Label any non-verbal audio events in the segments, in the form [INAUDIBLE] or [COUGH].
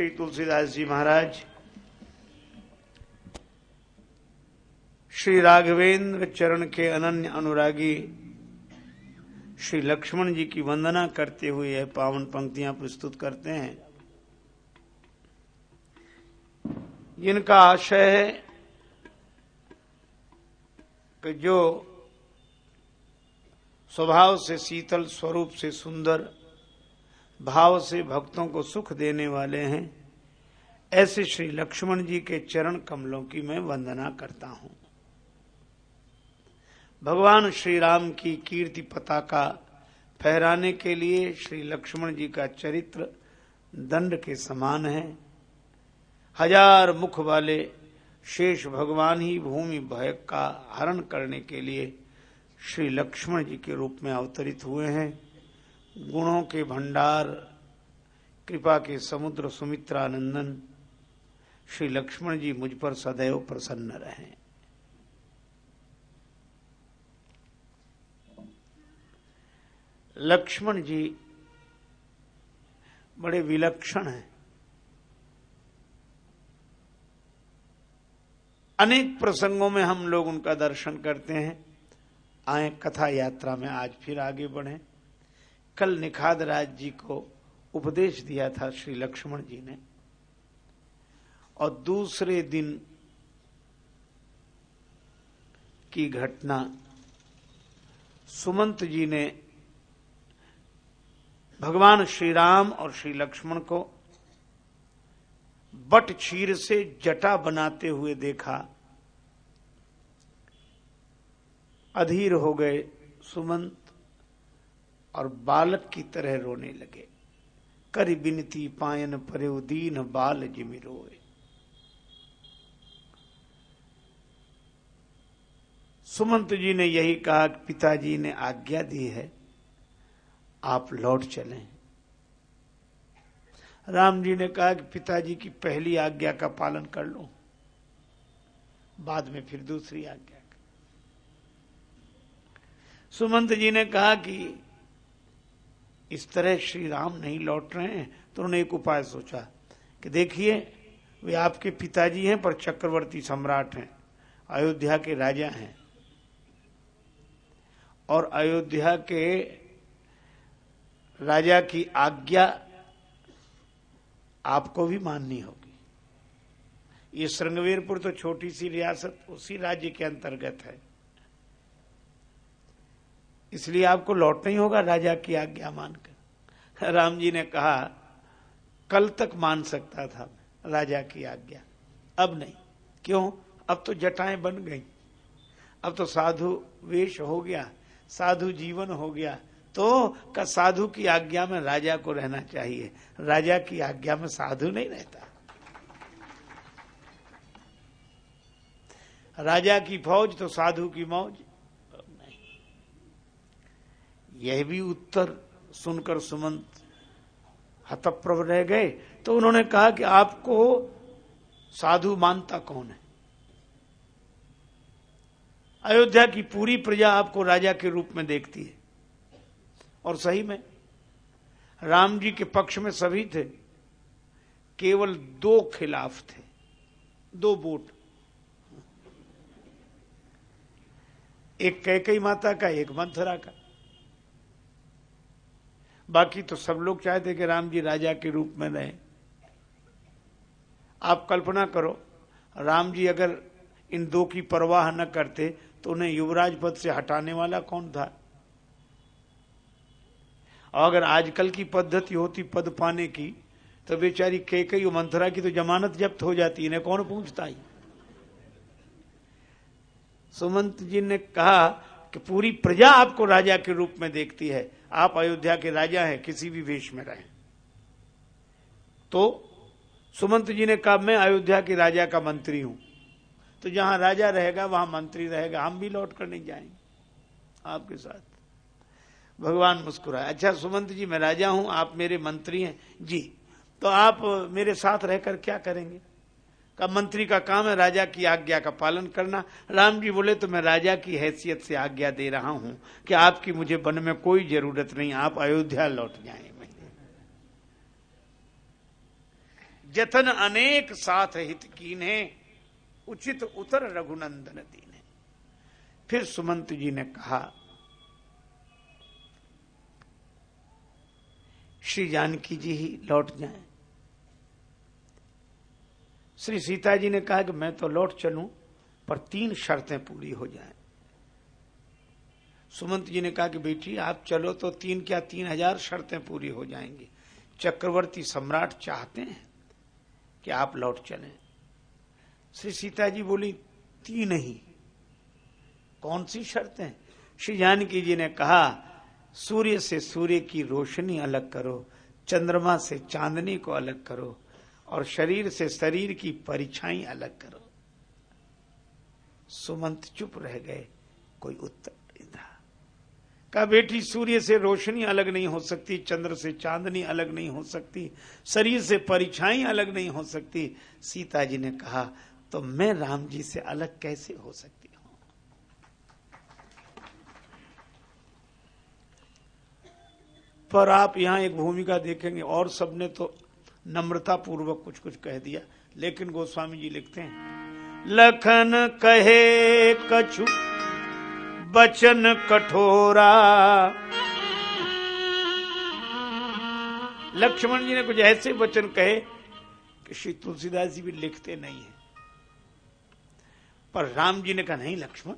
श्री तुलसीदास जी महाराज, श्री राघवेंद्र चरण के अनन्य अनुरागी, श्री लक्ष्मण जी की वंदना करते हुए यह पावन पंक्तियाँ प्रस्तुत करते हैं। जिनका आशय है कि जो स्वभाव से, शीतल स्वरूप से सुंदर भाव से भक्तों को सुख देने वाले हैं। ऐसे श्री लक्ष्मण जी के चरण कमलों की मैं वंदना करता हूँ। भगवान श्री राम की कीर्ति पताका फहराने के लिए श्री लक्ष्मण जी का चरित्र दंड के समान है। हज़ार मुख वाले शेष भगवान ही भूमि भय का हरण करने के लिए श्री लक्ष्मण जी के रूप में अवतरित हुए हैं। गुणों के भंडार, कृपा के समुद्र सुमित्रानंदन, श्री लक्ष्मण जी मुझ पर सदैव प्रसन्न रहे। लक्ष्मण जी बड़े विलक्षण हैं। अनेक प्रसंगों में हम लोग उनका दर्शन करते हैं। आए कथा यात्रा में आज फिर आगे बढ़े। कल निखाद राज जी को उपदेश दिया था श्री लक्ष्मण जी ने। और दूसरे दिन की घटना, सुमंत जी ने भगवान श्री राम और श्री लक्ष्मण को बट चीर से जटा बनाते हुए देखा। अधीर हो गए सुमंत। और बालक की तरह रोने लगे। कर बिनती पायन परे उदीन बाल जिमि रोए। सुमंत जी ने यही कहा कि पिताजी ने आज्ञा दी है, आप लौट चलें। राम जी ने कहा कि पिताजी की पहली आज्ञा का पालन कर लो, बाद में फिर दूसरी आज्ञा। सुमंत जी ने कहा कि इस तरह श्री राम नहीं लौट रहे हैं तो उन्होंने एक उपाय सोचा कि देखिए, वे आपके पिताजी हैं, पर चक्रवर्ती सम्राट हैं, अयोध्या के राजा हैं। और अयोध्या के राजा की आज्ञा आपको भी माननी होगी। ये श्रृंगवीरपुर तो छोटी सी रियासत, उसी राज्य के अंतर्गत है। इसलिए आपको लौटना ही होगा राजा की आज्ञा मानकर। राम जी ने कहा, कल तक मान सकता था राजा की आज्ञा। अब नहीं। क्यों? अब तो जटाएँ बन गई। अब तो साधु वेश हो गया, साधु जीवन हो गया। तो का साधु की आज्ञा में राजा को रहना चाहिए। राजा की आज्ञा में साधु नहीं रहता। राजा की फौज तो साधु की मौज। यह भी उत्तर सुनकर सुमंत हतप्रभ रह गए। तो उन्होंने कहा कि आपको साधु मानता कौन है? अयोध्या की पूरी प्रजा आपको राजा के रूप में देखती है। और सही में, राम जी के पक्ष में सभी थे, केवल दो खिलाफ थे, दो वोट एक कैकई माता का, एक मंथरा का। बाकी तो सब लोग चाहते कि राम जी राजा के रूप में रहे। आप कल्पना करो, राम जी अगर इन दो की परवाह न करते तो उन्हें युवराज पद से हटाने वाला कौन था? और अगर आजकल की पद्धति होती पद पाने की तो बेचारी के कई मंथरा की तो जमानत जब्त हो जाती, इन्हें कौन पूछता ही? सुमंत जी ने कहा कि पूरी प्रजा आपको राजा के रूप में देखती है। आप अयोध्या के राजा हैं, किसी भी वेश में रहें। तो सुमंत जी ने कहा, मैं अयोध्या के राजा का मंत्री हूँ। तो जहाँ राजा रहेगा, वहाँ मंत्री रहेगा। हम भी लौट कर नहीं जाएँगे आपके साथ। भगवान मुस्कुराए अच्छा सुमंत जी, मैं राजा हूँ, आप मेरे मंत्री हैं। जी तो आप मेरे साथ रहकर क्या करेंगे? का मंत्री का काम है राजा की आज्ञा का पालन करना। राम जी बोले तो मैं राजा की हैसियत से आज्ञा दे रहा हूँ कि आपकी मुझे वन में कोई ज़रूरत नहीं, आप अयोध्या लौट जाए जतन अनेक साथ हित कीने, उचित उतर रघुनंदन दीने। फिर सुमंत जी ने कहा, श्री जानकी जी ही लौट जाएँ। श्री सीता जी ने कहा कि मैं तो लौट चलूँ, पर तीन शर्तें पूरी हो जाएँ। सुमंत जी ने कहा कि बेटी, आप चलो तो तीन क्या तीन हज़ार शर्तें पूरी हो जाएँगी। चक्रवर्ती सम्राट चाहते हैं कि आप लौट चलें। श्री सीता जी बोली तीन ही कौन सी शर्तें? श्री जानकी जी ने कहा, सूर्य से सूर्य की रोशनी अलग करो, चंद्रमा से चांदनी को अलग करो और शरीर से शरीर की परिछाई अलग करो। सुमंत चुप रह गए, कोई उत्तर नहीं था। कहा, बेटी, सूर्य से रोशनी अलग नहीं हो सकती, चंद्र से चांदनी अलग नहीं हो सकती, शरीर से परिछाई अलग नहीं हो सकती। सीता जी ने कहा तो मैं राम जी से अलग कैसे हो सकती हूँ? पर आप यहाँ एक भूमिका देखेंगे, और सबने तो नम्रता पूर्वक कुछ कुछ कह दिया, लेकिन गोस्वामी जी लिखते हैं, लखन कहे कछु, बचन कठोरा। लक्ष्मण जी ने कुछ ऐसे वचन कहे कि श्री तुलसीदास जी भी लिखते नहीं है। पर राम जी ने कहा, नहीं लक्ष्मण,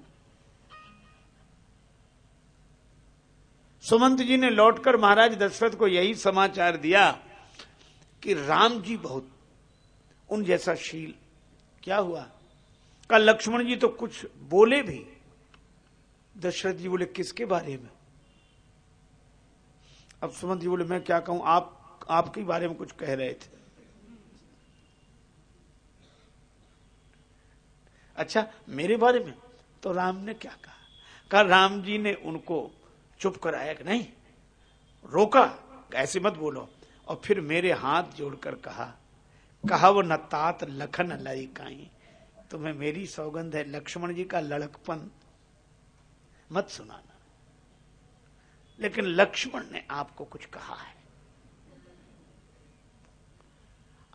सुमंत जी ने लौटकर महाराज दशरथ को यही समाचार दिया कि राम जी बहुत उन जैसा शील। क्या हुआ? का लक्ष्मण जी तो कुछ बोले भी। दशरथ जी बोले, किसके बारे में? अब सुमंत जी बोले, मैं क्या कहूँ, आप, आपके बारे में कुछ कह रहे थे। अच्छा मेरे बारे में तो राम ने क्या कहा? कहा, राम जी ने उनको चुप कराया कि नहीं? रोका, ऐसे मत बोलो। और फिर मेरे हाथ जोड़कर कहा कहा वो न तात लखन लाई काई। तुम्हें मेरी सौगंध है, लक्ष्मण जी का लड़कपन। मत सुनाना। लेकिन लक्ष्मण ने आपको कुछ कहा है।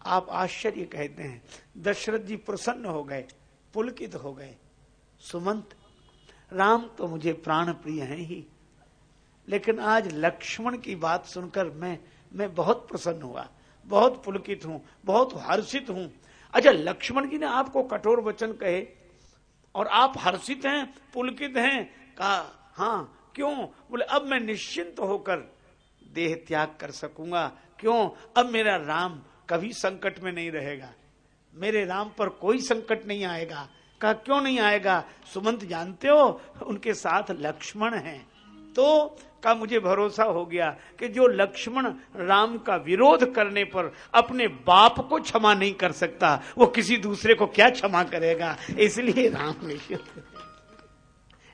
आप आश्चर्य कहते हैं, दशरथ जी प्रसन्न हो गए, पुलकित हो गए। सुमंत, राम तो मुझे प्राण प्रिय है ही। लेकिन आज लक्ष्मण की बात सुनकर मैं मैं बहुत प्रसन्न हुआ, बहुत पुलकित हूँ, बहुत हर्षित हूँ। अच्छा लक्ष्मण जी ने आपको कठोर वचन कहे, और आप हर्षित हैं, पुलकित हैं कहा हाँ क्यों? बोले, अब मैं निश्चिंत होकर देह त्याग कर सकूँगा। क्यों? अब मेरा राम कभी संकट में नहीं रहेगा। मेरे राम पर कोई संकट नहीं आएगा। कहा, क्यों नहीं आएगा? सुमंत, जानते हो, उनके साथ लक्ष्मण हैं। तो का मुझे भरोसा हो गया कि जो लक्ष्मण राम का विरोध करने पर अपने बाप को क्षमा नहीं कर सकता, वो किसी दूसरे को क्या क्षमा करेगा? इसलिए राम ने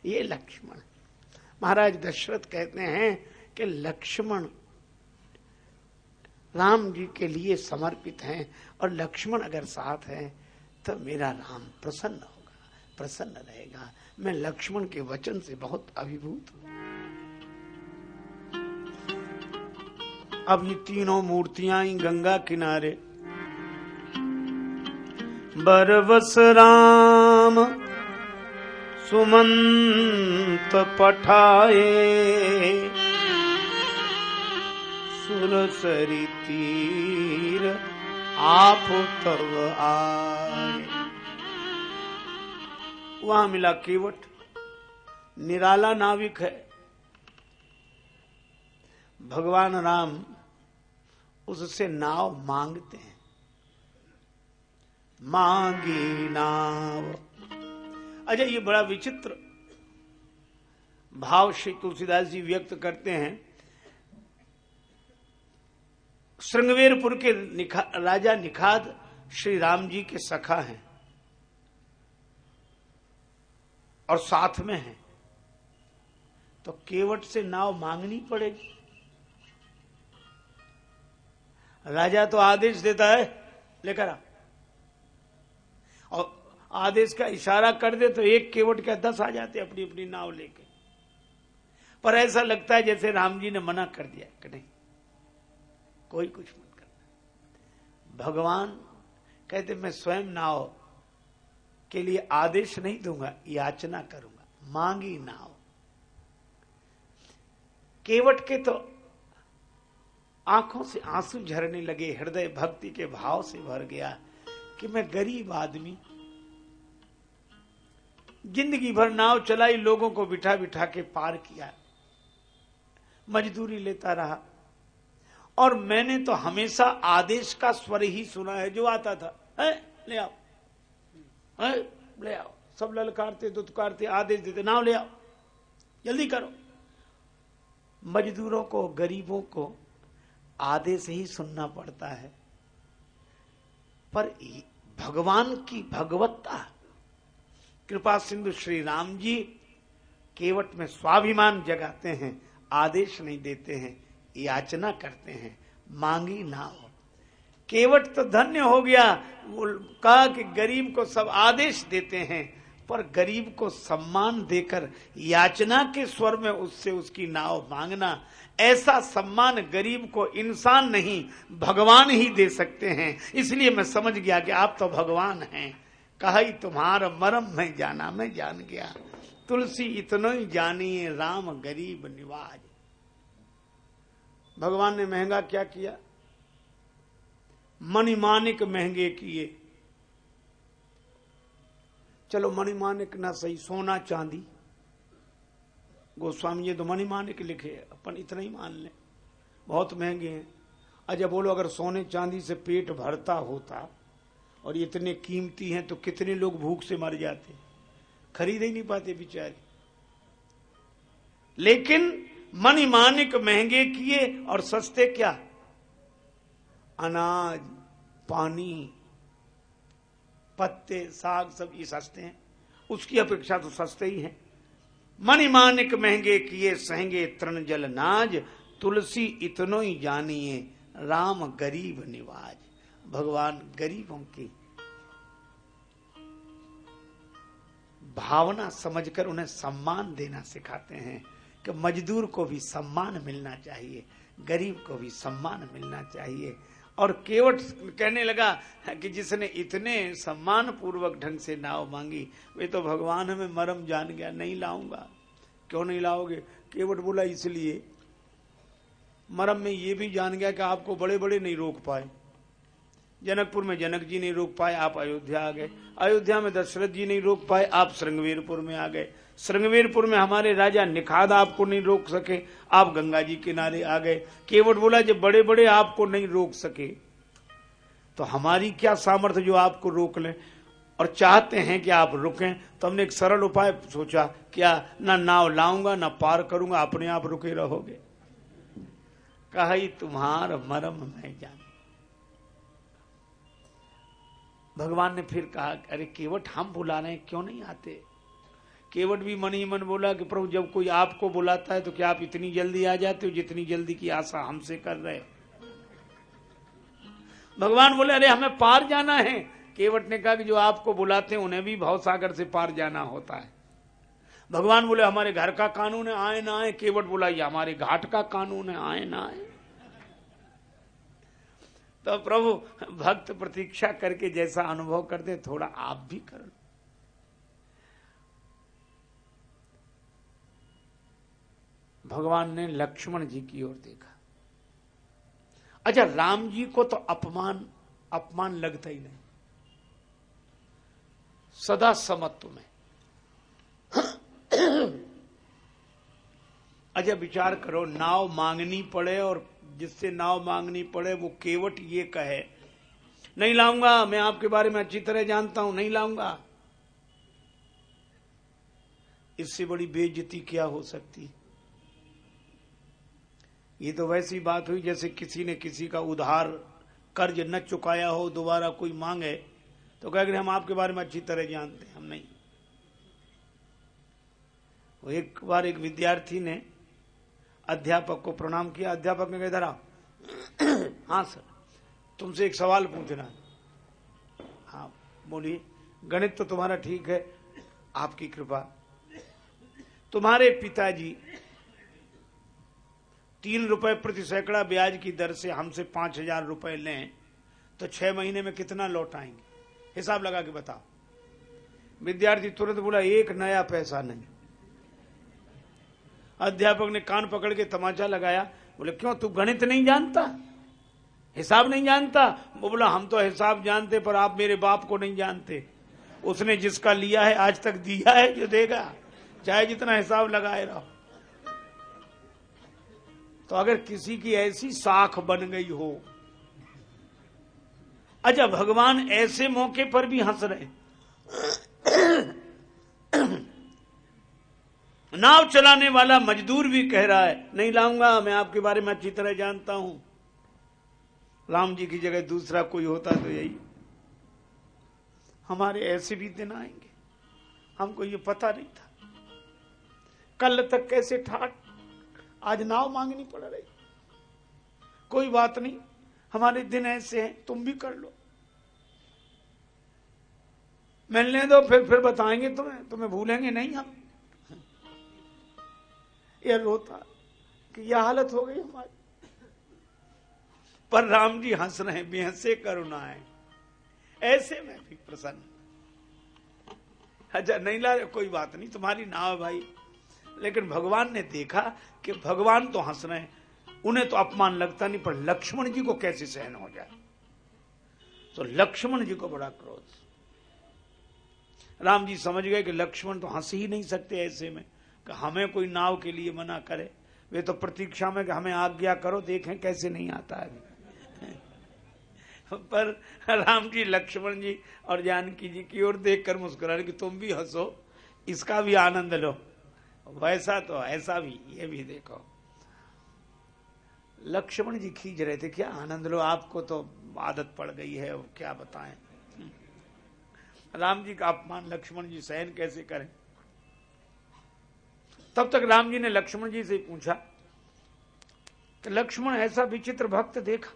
ये लक्ष्मण। महाराज दशरथ कहते हैं कि लक्ष्मण राम जी के लिए समर्पित हैं और लक्ष्मण अगर साथ है तो मेरा राम प्रसन्न होगा, प्रसन्न रहेगा। मैं लक्ष्मण के वचन से बहुत अभिभूत हूँ। अब ये तीनों मूर्तियाँ ही गंगा किनारे। बरवस राम, सुमंत पठाए, सुरसरी तीर आप तब आए। वहाँ मिला केवट। निराला नाविक है। भगवान राम उससे नाव मांगते हैं। मांगी नाव। अच्छा ये बड़ा विचित्र भाव श्री तुलसीदास जी व्यक्त करते हैं। श्रृंगवेरपुर के निखा, राजा निखाद श्री राम जी के सखा हैं और साथ में हैं। तो केवट से नाव मांगनी पड़ेगी। राजा तो आदेश देता है, लेकर आ। और आदेश का इशारा कर दे तो एक केवट क्या दस आ जाते अपनी अपनी नाव लेके। पर ऐसा लगता है जैसे राम जी ने मना कर दिया कि नहीं, कोई कुछ मत करना। भगवान कहते, मैं स्वयं नाव के लिए आदेश नहीं दूँगा, याचना करूँगा। मांगी नाव। केवट के तो आँखों से आँसू झरने लगे, हृदय भक्ति के भाव से भर गया कि मैं गरीब आदमी। ज़िंदगी भर नाव चलाई, लोगों को बिठा बिठा के पार किया। मजदूरी लेता रहा। और मैंने तो हमेशा आदेश का स्वर ही सुना है, जो आता था। है? ले आओ। है? ले आओ। सब ललकारते, दुत्कारते आदेश देते, नाव ले आओ। जल्दी करो। मजदूरों को, गरीबों को आदेश ही सुनना पड़ता है। पर भगवान की भगवत्ता, कृपा सिंधु श्री राम जी केवट में स्वाभिमान जगाते हैं, आदेश नहीं देते हैं, याचना करते हैं, मांगी ना हो। केवट तो धन्य हो गया कहा कि गरीब को सब आदेश देते हैं, पर गरीब को सम्मान देकर याचना के स्वर में उससे उसकी नाव मांगना ऐसा सम्मान गरीब को इंसान नहीं, भगवान ही दे सकते हैं। इसलिए मैं समझ गया कि आप तो भगवान हैं। कहा तुम्हारा मरम मैं जाना, मैं जान गया। तुलसी इतना ही जानिए, राम गरीब निवाज। भगवान ने महँगा क्या किया? मणिमानिक महँगे किए। चलो मणिमानिक ना सही, सोना चांदी। गोस्वामी जी तो मणिमानिक लिखे अपन इतना ही मान लें। बहुत महँगे हैं। अच्छा बोलो, अगर सोने चांदी से पेट भरता होता और इतने कीमती हैं तो कितने लोग भूख से मर जाते खरीद ही नहीं पाते बेचारे। लेकिन मणिमानिक महँगे किए और सस्ते क्या? अनाज, पानी, पत्ते, साग सब ये सस्ते हैं। उसकी अपेक्षा तो सस्ते ही हैं। मणिमानिक महँगे किए, सहंगे तृण जल नाज, तुलसी इतनो ही जानिए, राम गरीब निवाज। भगवान गरीबों की भावना समझकर उन्हें सम्मान देना सिखाते हैं कि मजदूर को भी सम्मान मिलना चाहिए, गरीब को भी सम्मान मिलना चाहिए। और केवट कहने लगा कि जिसने इतने सम्मान पूर्वक ढंग से नाव मांगी, वे तो भगवान हमें मरम जान गया, नहीं लाऊँगा। क्यों नहीं लाओगे? केवट बोला, इसलिए। मरम में ये भी जान गया कि आपको बड़े बड़े नहीं रोक पाए। जनकपुर में जनक जी नहीं रोक पाए, आप अयोध्या आ गए। अयोध्या में दशरथ जी नहीं रोक पाए, आप श्रृंगवीरपुर में आ गए। श्रृंगवीरपुर में हमारे राजा निखाद आपको नहीं रोक सके। आप गंगा जी किनारे आ गए। केवट बोला, जब बड़े बड़े आपको नहीं रोक सके तो हमारी क्या सामर्थ्य जो आपको रोक लें? और चाहते हैं कि आप रुकें। तो हमने एक सरल उपाय सोचा, क्या ना नाव लाऊँगा, ना पार करूँगा, अपने आप रुके रहोगे। कहा तुम्हार मरम मैं जान। भगवान ने फिर कहा, अरे केवट, हम बुला रहे हैं, क्यों नहीं आते? केवट भी मन ही मन बोला कि प्रभु, जब कोई आपको बुलाता है तो क्या आप इतनी जल्दी आ जाते हो जितनी जल्दी की आशा हमसे कर रहे हो? भगवान बोले, अरे, हमें पार जाना है। केवट ने कहा कि जो आपको बुलाते हैं, उन्हें भी भाव सागर से पार जाना होता है। भगवान बोले, हमारे घर का कानून है, आए ना आए। केवट बोला, ये हमारे घाट का कानून है, आए ना आए। तो प्रभु, भक्त प्रतीक्षा करके जैसा अनुभव करते थोड़ा आप भी कर भगवान ने लक्ष्मण जी की ओर देखा। अच्छा राम जी को तो अपमान अपमान लगता ही नहीं। सदा समत्व में। अच्छा विचार करो, नाव मांगनी पड़े और जिससे नाव मांगनी पड़े, वो केवट ये कहे, नहीं लाऊँगा, मैं आपके बारे में अच्छी तरह जानता हूँ, नहीं लाऊँगा। इससे बड़ी बेइज्जती क्या हो सकती? ये तो वैसी बात हुई जैसे किसी ने किसी का उधार कर्ज न चुकाया हो, दोबारा कोई मांगे तो कह हम आपके बारे में अच्छी तरह जानते हैं, हम नहीं। वो एक बार एक विद्यार्थी ने अध्यापक को प्रणाम किया। अध्यापक ने कहा, इधर [CLEARS THROAT] हाँ सर। तुमसे एक सवाल पूछना है। हाँ बोलिए। गणित तो तुम्हारा ठीक है। आपकी कृपा। तुम्हारे पिताजी तीन रुपए प्रति सैकड़ा ब्याज की दर से हमसे पाँच हज़ार रुपए लें तो छह महीने में कितना लौट आएँगे? हिसाब लगा के बताओ। विद्यार्थी तुरंत बोला, एक नया पैसा नहीं। अध्यापक ने कान पकड़ के तमाचा लगाया। बोले, क्यों, तू गणित नहीं जानता? हिसाब नहीं जानता। वो बोला, हम तो हिसाब जानते, पर आप मेरे बाप को नहीं जानते। उसने जिसका लिया है, आज तक दिया है जो देगा। चाहे जितना हिसाब लगाए रहो। तो अगर किसी की ऐसी साख बन गई हो अच्छा भगवान ऐसे मौके पर भी हंस रहे नाव चलाने वाला मजदूर भी कह रहा है, नहीं लाऊँगा, मैं आपके बारे में अच्छी तरह जानता हूँ। राम जी की जगह दूसरा कोई होता तो यही। हमारे ऐसे भी दिन आएँगे। हमको ये पता नहीं था। कल तक कैसे ठाट आज नाव मांगनी पड़ रही। कोई बात नहीं, हमारे दिन ऐसे हैं, तुम भी कर लो। मिलने दो, फिर फिर बताएँगे तुम्हें तुम्हें भूलेंगे नहीं हम। यह रोता कि यह हालत हो गई हमारी। पर राम जी हंस रहे हैं, बेहसे करुणा है ऐसे में भी प्रसन्न। अच्छा नहीं ला कोई बात नहीं, तुम्हारी नाव भाई लेकिन भगवान ने देखा कि भगवान तो हंस रहे हैं। उन्हें तो अपमान लगता नहीं, पर लक्ष्मण जी को कैसे सहन हो जाए? तो लक्ष्मण जी को बड़ा क्रोध। राम जी समझ गए कि लक्ष्मण तो हंस ही नहीं सकते ऐसे में, कि हमें कोई नाव के लिए मना करे। वे तो प्रतीक्षा में कि हमें आज्ञा करो, देखें कैसे नहीं आता है। [LAUGHS] पर राम जी, लक्ष्मण जी और जानकी जी की ओर देखकर मुस्कुरा कि तुम भी हंसो, इसका भी आनंद लो। वैसा तो ऐसा भी, ये भी देखो। लक्ष्मण जी खींच रहे थे, क्या आनंद लो, आपको तो आदत पड़ गई है क्या बताएँ? राम जी का अपमान लक्ष्मण जी सहन कैसे करें? तब तक राम जी ने लक्ष्मण जी से पूछा कि लक्ष्मण ऐसा विचित्र भक्त देखा,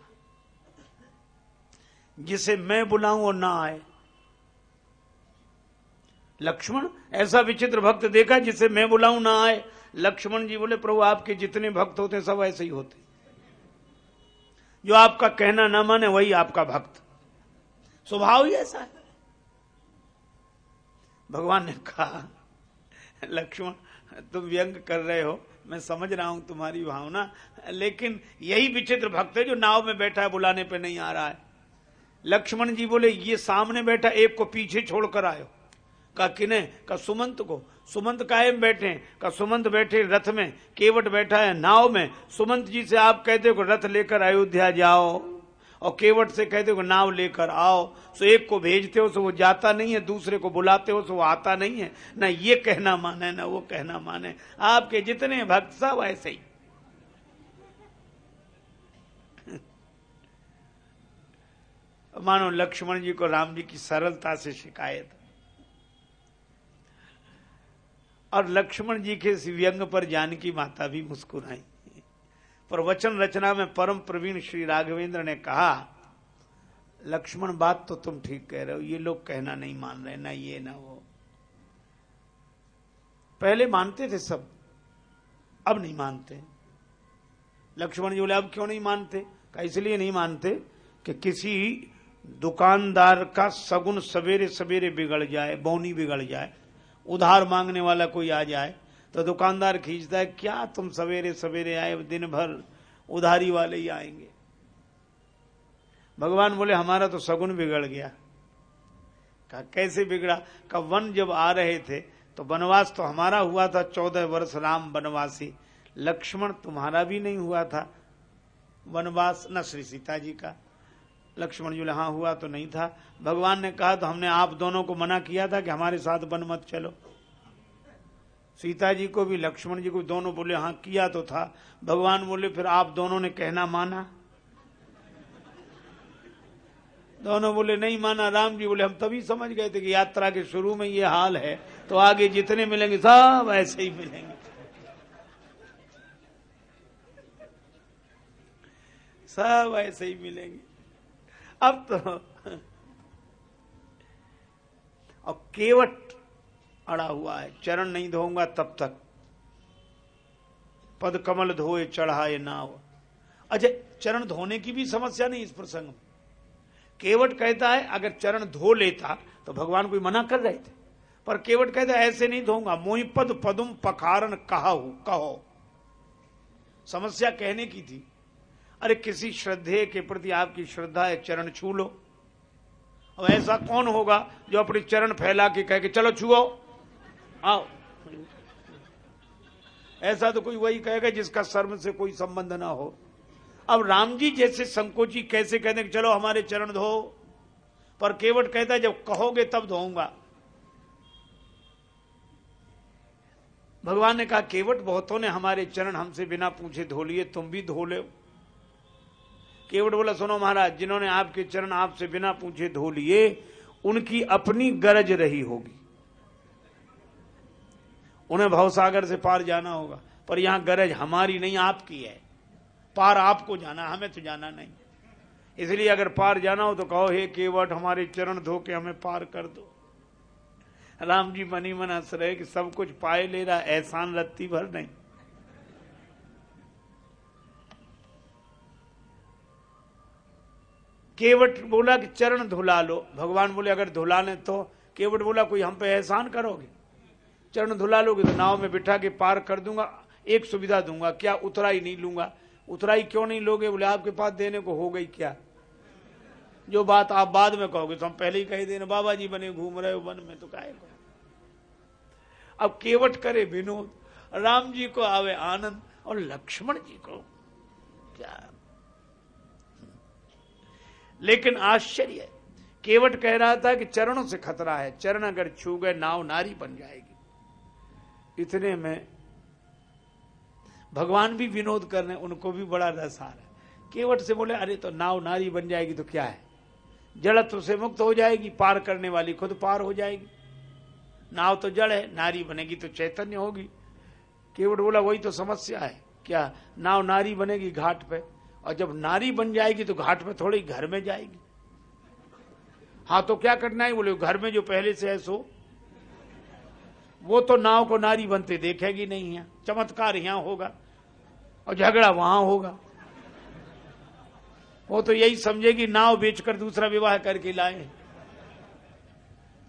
जिसे मैं बुलाऊं और ना आए? लक्ष्मण, ऐसा विचित्र भक्त देखा जिसे मैं बुलाऊं ना आए। लक्ष्मण जी बोले, प्रभु, आपके जितने भक्त होते सब ऐसे ही होते जो आपका कहना ना माने, वही आपका भक्त। स्वभाव ही ऐसा है। भगवान ने कहा, लक्ष्मण, तुम व्यंग कर रहे हो। मैं समझ रहा हूँ तुम्हारी भावना, लेकिन यही विचित्र भक्त है जो नाव में बैठा है, बुलाने पे नहीं आ रहा है। लक्ष्मण जी बोले, ये सामने बैठा, एक को पीछे छोड़कर आयो। का किने? का सुमंत को। सुमंत कायम बैठे का सुमंत बैठे रथ में, केवट बैठा है नाव में। सुमंत जी से आप कहते हो रथ लेकर अयोध्या जाओ और केवट से कहते हो नाव लेकर आओ। सो एक को भेजते हो, सो वो जाता नहीं है। दूसरे को बुलाते हो, सो वो आता नहीं है। ना ये कहना माने, ना वो कहना माने। आपके जितने भक्त सब ऐसे ही। मानो लक्ष्मण जी को राम जी की सरलता से शिकायत। और लक्ष्मण जी के व्यंग पर जानकी माता भी मुस्कुराई। पर वचन रचना में परम प्रवीण श्री राघवेंद्र ने कहा, लक्ष्मण बात तो तुम ठीक कह रहे हो, ये लोग कहना नहीं मान रहे, ना ये, ना वो। पहले मानते थे सब, अब नहीं मानते। लक्ष्मण जी बोले, अब क्यों नहीं मानते? इसलिए नहीं मानते कि किसी दुकानदार का सगुन सवेरे सवेरे बिगड़ जाए, बौनी बिगड़ जाए उधार मांगने वाला कोई आ जाए तो दुकानदार खींचता है, क्या तुम सवेरे सवेरे आए, दिन भर उधारी वाले ही आएँगे? भगवान बोले, हमारा तो सगुन बिगड़ गया। कहा, कैसे बिगड़ा? का वन जब आ रहे थे तो वनवास तो हमारा हुआ था, चौदह वर्ष राम वनवासी। लक्ष्मण तुम्हारा भी नहीं हुआ था। वनवास, न श्री सीता जी का। लक्ष्मण जी हाँ हुआ तो नहीं था। भगवान ने कहा तो हमने आप दोनों को मना किया था कि हमारे साथ वन मत चलो। सीता जी को भी, लक्ष्मण जी को दोनों बोले हाँ किया तो था। भगवान बोले, फिर आप दोनों ने कहना माना? दोनों बोले, नहीं माना। राम जी बोले, हम तभी समझ गए थे कि यात्रा के शुरू में ये हाल है तो आगे जितने मिलेंगे, सब ऐसे ही मिलेंगे। सब ऐसे ही मिलेंगे। अब तो और केवट अड़ा हुआ है। चरण नहीं धोऊँगा तब तक। पद कमल धोए चढ़ाए नाव। अच्छा चरण धोने की भी समस्या नहीं इस प्रसंग में। केवट कहता है, अगर चरण धो लेता तो भगवान कोई मना कर रहे थे। पर केवट कहता है, ऐसे नहीं धोऊँगा। मोहि पद पदुम पखारन कहा कहो। समस्या कहने की थी। अरे किसी श्रद्धे के प्रति आपकी श्रद्धा है चरण छू लो। अब ऐसा कौन होगा जो अपने चरण फैला के कह के चलो छुओ, आओ। ऐसा तो कोई वही कहेगा जिसका शर्म से कोई संबंध ना हो। अब राम जी जैसे संकोची कैसे कहते कि चलो हमारे चरण धो। पर केवट कहता है, जब कहोगे तब धोऊँगा। भगवान ने कहा, केवट बहुतों ने हमारे चरण हमसे बिना पूछे धो लिए, तुम भी धो ले। केवट बोला, सुनो महाराज, जिन्होंने आपके चरण आपसे बिना पूछे धो लिए, उनकी अपनी गरज रही होगी। उन्हें भवसागर से पार जाना होगा, पर यहाँ गरज हमारी नहीं, आपकी है। पार आपको जाना, हमें तो जाना नहीं। इसलिए अगर पार जाना हो तो कहो, हे केवट, हमारे चरण धो के हमें पार कर दो। राम जी मनी मन हंस रहे कि सब कुछ पाए ले रहा, एहसान रत्ती भर नहीं। केवट बोला कि चरण धुला लो। भगवान बोले, अगर धुला ले तो केवट बोला, कोई हम पे एहसान करोगे? चरण धुला लोगे तो नाव में बिठा के पार कर दूँगा, एक सुविधा दूँगा। क्या उतराई नहीं लूँगा? उतराई क्यों नहीं लोगे? बोले, आपके पास देने को हो गई क्या? जो बात आप बाद में कहोगे तो हम पहले ही कह देना बाबा जी बने, घूम रहे हो वन में तो काहे को अब केवट करे विनोद, राम जी को आवे आनंद और लक्ष्मण जी को क्या लेकिन आश्चर्य, केवट कह रहा था कि चरणों से खतरा है। चरण अगर छू गए, नाव नारी बन जाएगी। इतने में भगवान भी विनोद करने उनको भी बड़ा रस आ रहा है। केवट से बोले, अरे तो नाव नारी बन जाएगी तो क्या है? जड़त्व से मुक्त हो जाएगी, पार करने वाली खुद पार हो जाएगी। नाव तो जड़ है, नारी बनेगी तो चैतन्य होगी। केवट बोला, वही तो समस्या है। क्या नाव नारी बनेगी घाट पे? और जब नारी बन जाएगी तो घाट पे थोड़ी घर में जाएगी। हाँ तो क्या करना है? बोले, घर में जो पहले से है, सो। वो तो नाव को नारी बनते देखेगी नहीं है। चमत्कार यहाँ होगा और झगड़ा वहाँ होगा। वो तो यही समझेगी, नाव बेचकर दूसरा विवाह करके लाए।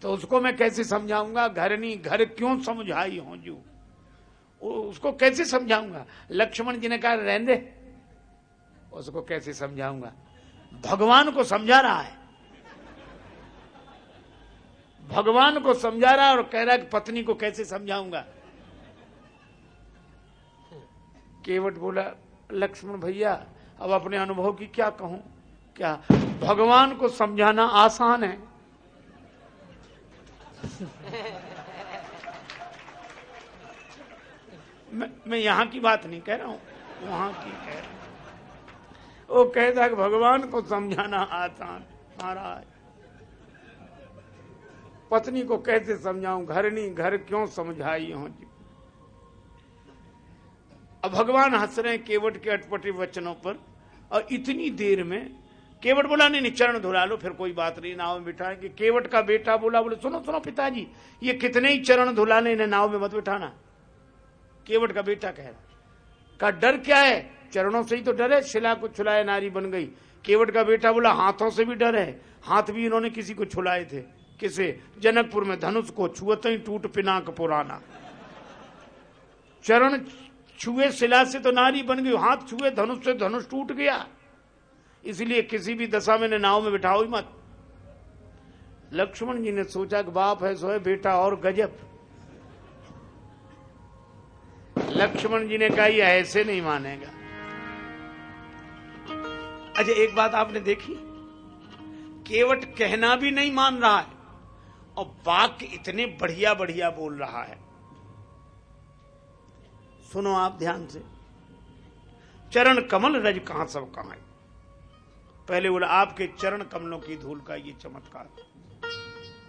तो उसको मैं कैसे समझाऊँगा? घर नहीं, घर क्यों समझाई हो जू? उसको कैसे समझाऊँगा? लक्ष्मण जी ने कहा, रहने उसको कैसे समझाऊँगा? भगवान को समझा रहा है। भगवान को समझा रहा है और कह रहा है कि पत्नी को कैसे समझाऊँगा? केवट बोला लक्ष्मण भैया अब अपने अनुभव की क्या कहूँ? क्या भगवान को समझाना आसान है? मैं, मैं यहाँ की बात नहीं कह रहा हूँ वहाँ की कह रहा हूँ। वो कहता कि भगवान को समझाना आसान। महाराज। पत्नी को कैसे समझाऊं? घर नहीं, घर क्यों समझाई हो जी? अब भगवान हंस रहे हैं केवट के अटपटे वचनों पर, और इतनी देर में केवट बोला, नहीं चरण धुला लो, फिर कोई बात नहीं, नाव में बिठाए। कि केवट का बेटा बोला, बोले, सुनो सुनो पिताजी, ये कितने ही चरण धुलाने इन्हें नाव में मत बिठाना। केवट का बेटा कह रहा का डर क्या है? चरणों से ही तो डर है शिला को छुलाए, नारी बन गई। केवट का बेटा बोला, हाथों से भी डर है। हाथ भी इन्होंने किसी को छुलाए थे। किसे? जनकपुर में धनुष को छुअत ही टूट पिनाक पुराना। चरण छुए, शिला से तो नारी बन गई। हाथ छुए, धनुष से धनुष टूट गया। इसलिए किसी भी दशा में नाव में बिठाओ ही मत। लक्ष्मण जी ने सोचा कि बाप है सो है बेटा और गजब। लक्ष्मण जी ने कहा ऐसे नहीं मानेगा। अच्छा एक बात आपने देखी? केवट कहना भी नहीं मान रहा है और वाक्य इतने बढ़िया बढ़िया बोल रहा है। सुनो आप ध्यान से। चरण कमल रज कहाँ सब कहा है? पहले बोला, आपके चरण कमलों की धूल का ये चमत्कार।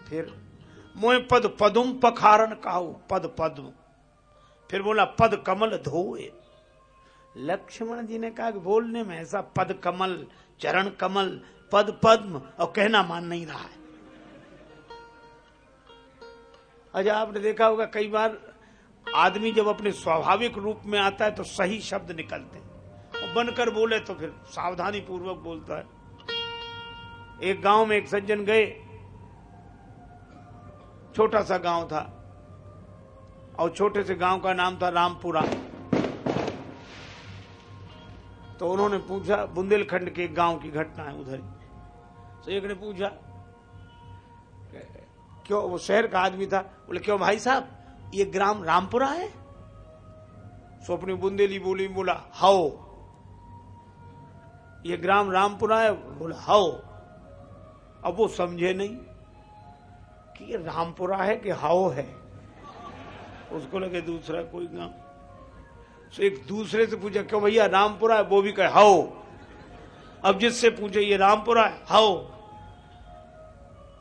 फिर मोह पद पदुम पखारन काहू, पद पद्म। फिर बोला, पद कमल धोए। लक्ष्मण जी ने कहा कि बोलने में ऐसा पद कमल, चरण कमल, पद पद्म, और कहना मान नहीं रहा है। अच्छा आपने देखा होगा कई बार आदमी जब अपने स्वाभाविक रूप में आता है तो सही शब्द निकलते हैं। और बनकर बोले तो फिर सावधानी पूर्वक बोलता है। एक गाँव में एक सज्जन गए, छोटा सा गाँव था, और छोटे से गाँव का नाम था रामपुरा। तो उन्होंने पूछा, बुंदेलखंड के गाँव की घटना है उधर तो एक ने पूछा, क्यों, वो शहर का आदमी था? बोले, क्यों भाई साहब, ये ग्राम रामपुरा है? सो अपनी बुंदेली बोली, बोला, हाओ। ये ग्राम रामपुरा है? बोला, हाओ। अब वो समझे नहीं कि ये रामपुरा है कि हाओ है। उसको लगे दूसरा कोई गाँव। तो एक दूसरे से पूछा, क्यों भैया, रामपुरा है? वो भी कहे, हाओ। अब जिससे पूछे, ये रामपुरा है? हाओ।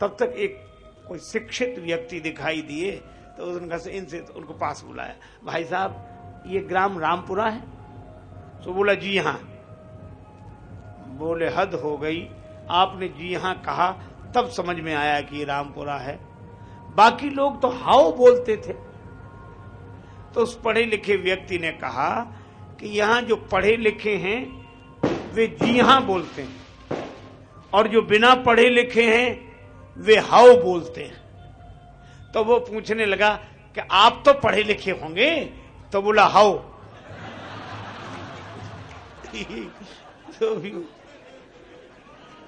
तब तक एक कोई शिक्षित व्यक्ति दिखाई दिए तो उनका से, इनसे तो उनको पास बुलाया। भाई साहब, ये ग्राम रामपुरा है? तो बोला, जी हाँ। बोले, हद हो गई। आपने जी हाँ कहा, तब समझ में आया कि रामपुरा है। बाकी लोग तो हाओ बोलते थे। तो उस पढ़े लिखे व्यक्ति ने कहा कि यहाँ जो पढ़े लिखे हैं, वे जी हाँ बोलते हैं। और जो बिना पढ़े लिखे हैं, वे हाउ बोलते हैं। तो वो पूछने लगा कि आप तो पढ़े लिखे होंगे? तो बोला, हाउ। [LAUGHS] तो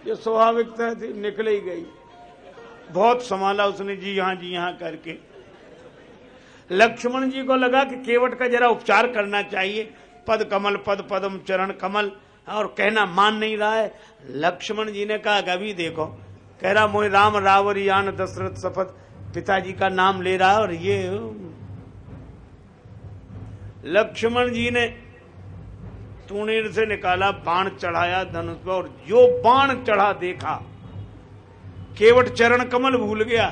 जो स्वाभाविकता थी निकल ही गई। बहुत संभाला उसने जी यहाँ जी यहाँ करके। लक्ष्मण जी को लगा कि केवट का जरा उपचार करना चाहिए। पद कमल, पद पदम चरण कमल। और कहना मान नहीं रहा है। लक्ष्मण जी ने कहा कभी देखो। कह रहा मोह राम रावर यान दशरथ सफत पिताजी का नाम ले रहा और ये लक्ष्मण जी ने तूणीर से निकाला, बाण चढ़ाया, धनुष और जो बाण चढ़ा देखा, केवट चरण कमल भूल गया।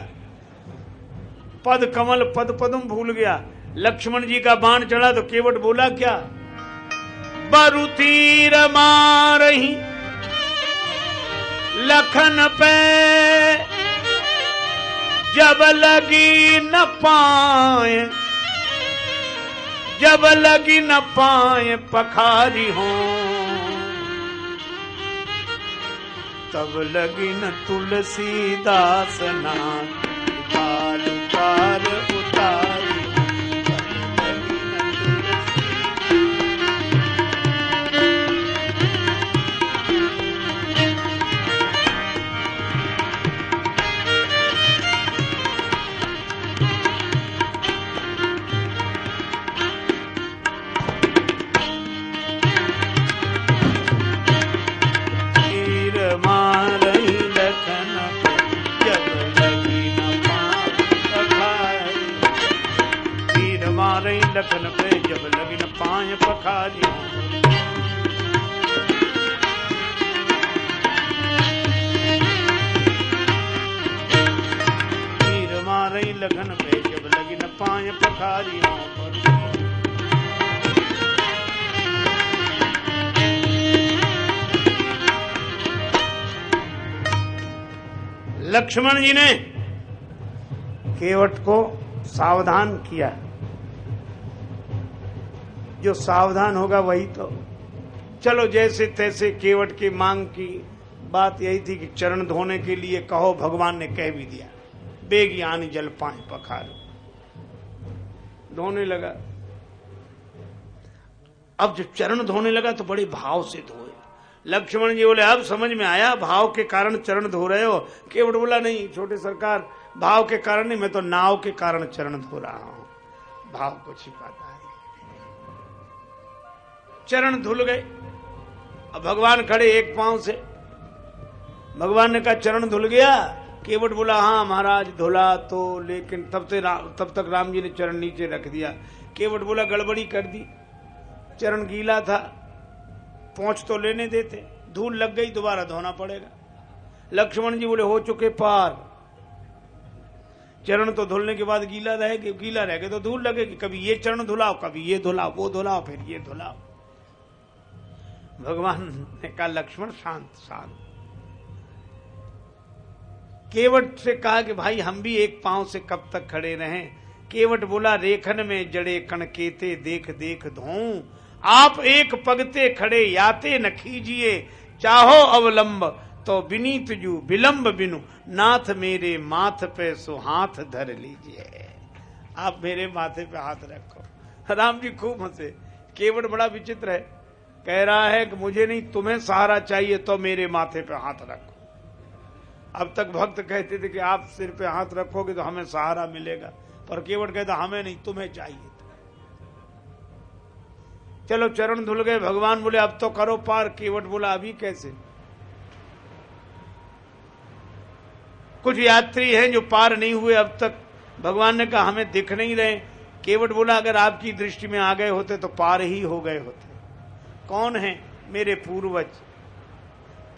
पद कमल पद पदम भूल गया। लक्ष्मण जी का बाण चढ़ा तो केवट बोला, क्या? बरु बरुतीर मारही, लखन पे, जब लगी न पाए, जब लगी न पाए पखारी हो। तब लगी न तुलसीदास नाथ पार लखन पे जब लगिन पाए पखारी। तीर मारई लखन पे जब लगिन पाए पखारी। लक्ष्मण जी ने केवट को सावधान किया। जो सावधान होगा वही तो। चलो जैसे तैसे केवट की मांग की, बात यही थी कि चरण धोने के लिए कहो, भगवान ने कह भी दिया, बेग आनी जल पाए पखारो धोने लगा। अब जब चरण धोने लगा तो बड़े भाव से धोए। लक्ष्मण जी बोले, अब समझ में आया, भाव के कारण चरण धो रहे हो। केवट बोला, नहीं, छोटे सरकार, भाव के कारण नहीं, मैं तो नाव के कारण चरण धो रहा हूँ। भाव को छिपाता चरण धुल गए। अब भगवान खड़े एक पाँव से। भगवान ने कहा, चरण धुल गया? केवट बोला हाँ महाराज, धुला तो लेकिन तब से तब तक राम जी ने चरण नीचे रख दिया। केवट बोला, गड़बड़ी कर दी। चरण गीला था, पहुँच तो लेने देते। धूल लग गई, दोबारा धोना पड़ेगा। लक्ष्मण जी बोले, हो चुके पार। चरण तो धुलने के बाद गीला रहेगी, गीला रहेगा तो धूल लगेगी। कभी ये चरण धुलाओ, कभी ये धुलाओ, वो धुलाओ, फिर ये धुलाओ। भगवान ने कहा लक्ष्मण शांत शांत केवट से कहा कि भाई, हम भी एक पाँव से कब तक खड़े रहें? केवट बोला, रेखन में जड़े कणकेते देख देख धो आप एक पगते खड़े याते न खीजिए। चाहो अवलंब तो विनीत जू, विलंब बिनु। नाथ मेरे माथ पे सो हाथ धर लीजिए। आप मेरे माथे पे हाथ रखो। राम जी खूब हंसे। केवट बड़ा विचित्र है। कह रहा है कि मुझे नहीं, तुम्हें सहारा चाहिए तो मेरे माथे पे हाथ रखो। अब तक भक्त कहते थे कि आप सिर पे हाथ रखोगे तो हमें सहारा मिलेगा, पर केवट कहता, हमें नहीं, तुम्हें चाहिए चलो, चरण धुल गए, भगवान बोले, अब तो करो पार। केवट बोला, अभी कैसे? कुछ यात्री हैं जो पार नहीं हुए अब तक। भगवान ने कहा, हमें दिख नहीं रहे। केवट बोला, अगर आपकी दृष्टि में आ गए होते तो पार ही हो गए होते। कौन है मेरे पूर्वज?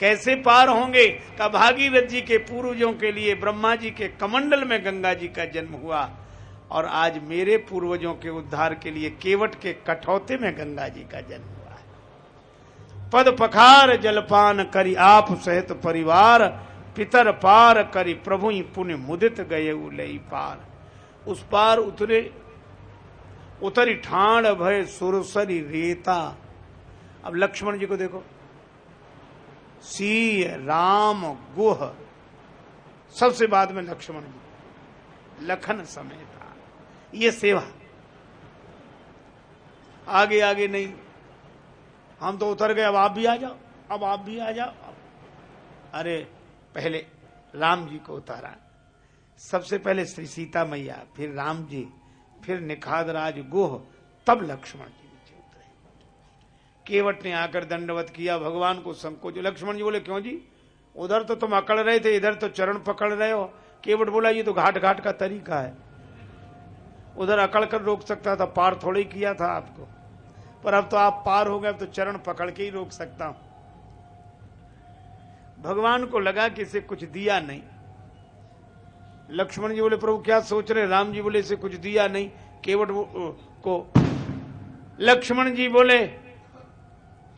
कैसे पार होंगे? का भागीरथ जी के पूर्वजों के लिए, ब्रह्मा जी के कमंडल में गंगा जी का जन्म हुआ? और आज मेरे पूर्वजों के उद्धार के लिए केवट के कठौते में गंगा जी का जन्म हुआ है। पद पखार, जलपान करी आप सहित परिवार, पितर पार करी प्रभु पुण्य मुदित गए उलई पार। उस पार उतरे, उतरी ठाण भय सुरसरी रेता अब लक्ष्मण जी को देखो। सी राम गुह। सबसे बाद में लक्ष्मण जी। लखन समेता। ये सेवा। आगे आगे नहीं। हम तो उतर गए, अब आप भी आ जाओ। अब आप भी आ जाओ। अरे, पहले राम जी को उतारा। सबसे पहले श्री सीता मैया फिर राम जी, फिर निखाद राज गुह, तब लक्ष्मण केवट ने आकर दंडवत किया, भगवान को संकोच। लक्ष्मण जी बोले, क्यों जी? उधर तो तुम अकड़ रहे थे, इधर तो चरण पकड़ रहे हो। केवट बोला, ये तो घाट घाट का तरीका है। उधर अकड़ कर रोक सकता था, पार थोड़ी किया था आपको। पर अब तो आप पार हो गए, अब तो चरण पकड़ के ही रोक सकता हूँ। भगवान को लगा कि इसे कुछ दिया नहीं। लक्ष्मण जी बोले, प्रभु, क्या सोच रहे राम जी बोले, इसे कुछ दिया नहीं। केवट को लक्ष्मण जी बोले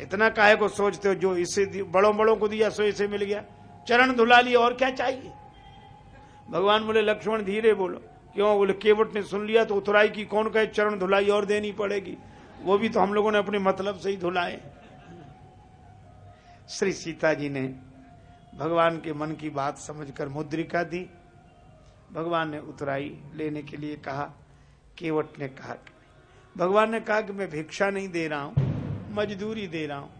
इतना काहे को सोचते हो जो इसे बड़ों बड़ों को दिया, सो इसे मिल गया। चरण धुला लिया और क्या चाहिए? भगवान बोले, लक्ष्मण धीरे बोलो। क्यों? बोले, केवट ने सुन लिया तो उतराई की, कौन कहे, चरण धुलाई और देनी पड़ेगी? वो भी तो हम लोगों ने अपने मतलब से ही धुलाए। श्री सीता जी ने भगवान के मन की बात समझकर मुद्रिका दी। भगवान ने उतराई लेने के लिए कहा। केवट ने कहा भगवान ने कहा कि मैं भिक्षा नहीं दे रहा हूँ। मजदूरी दे रहा हूँ।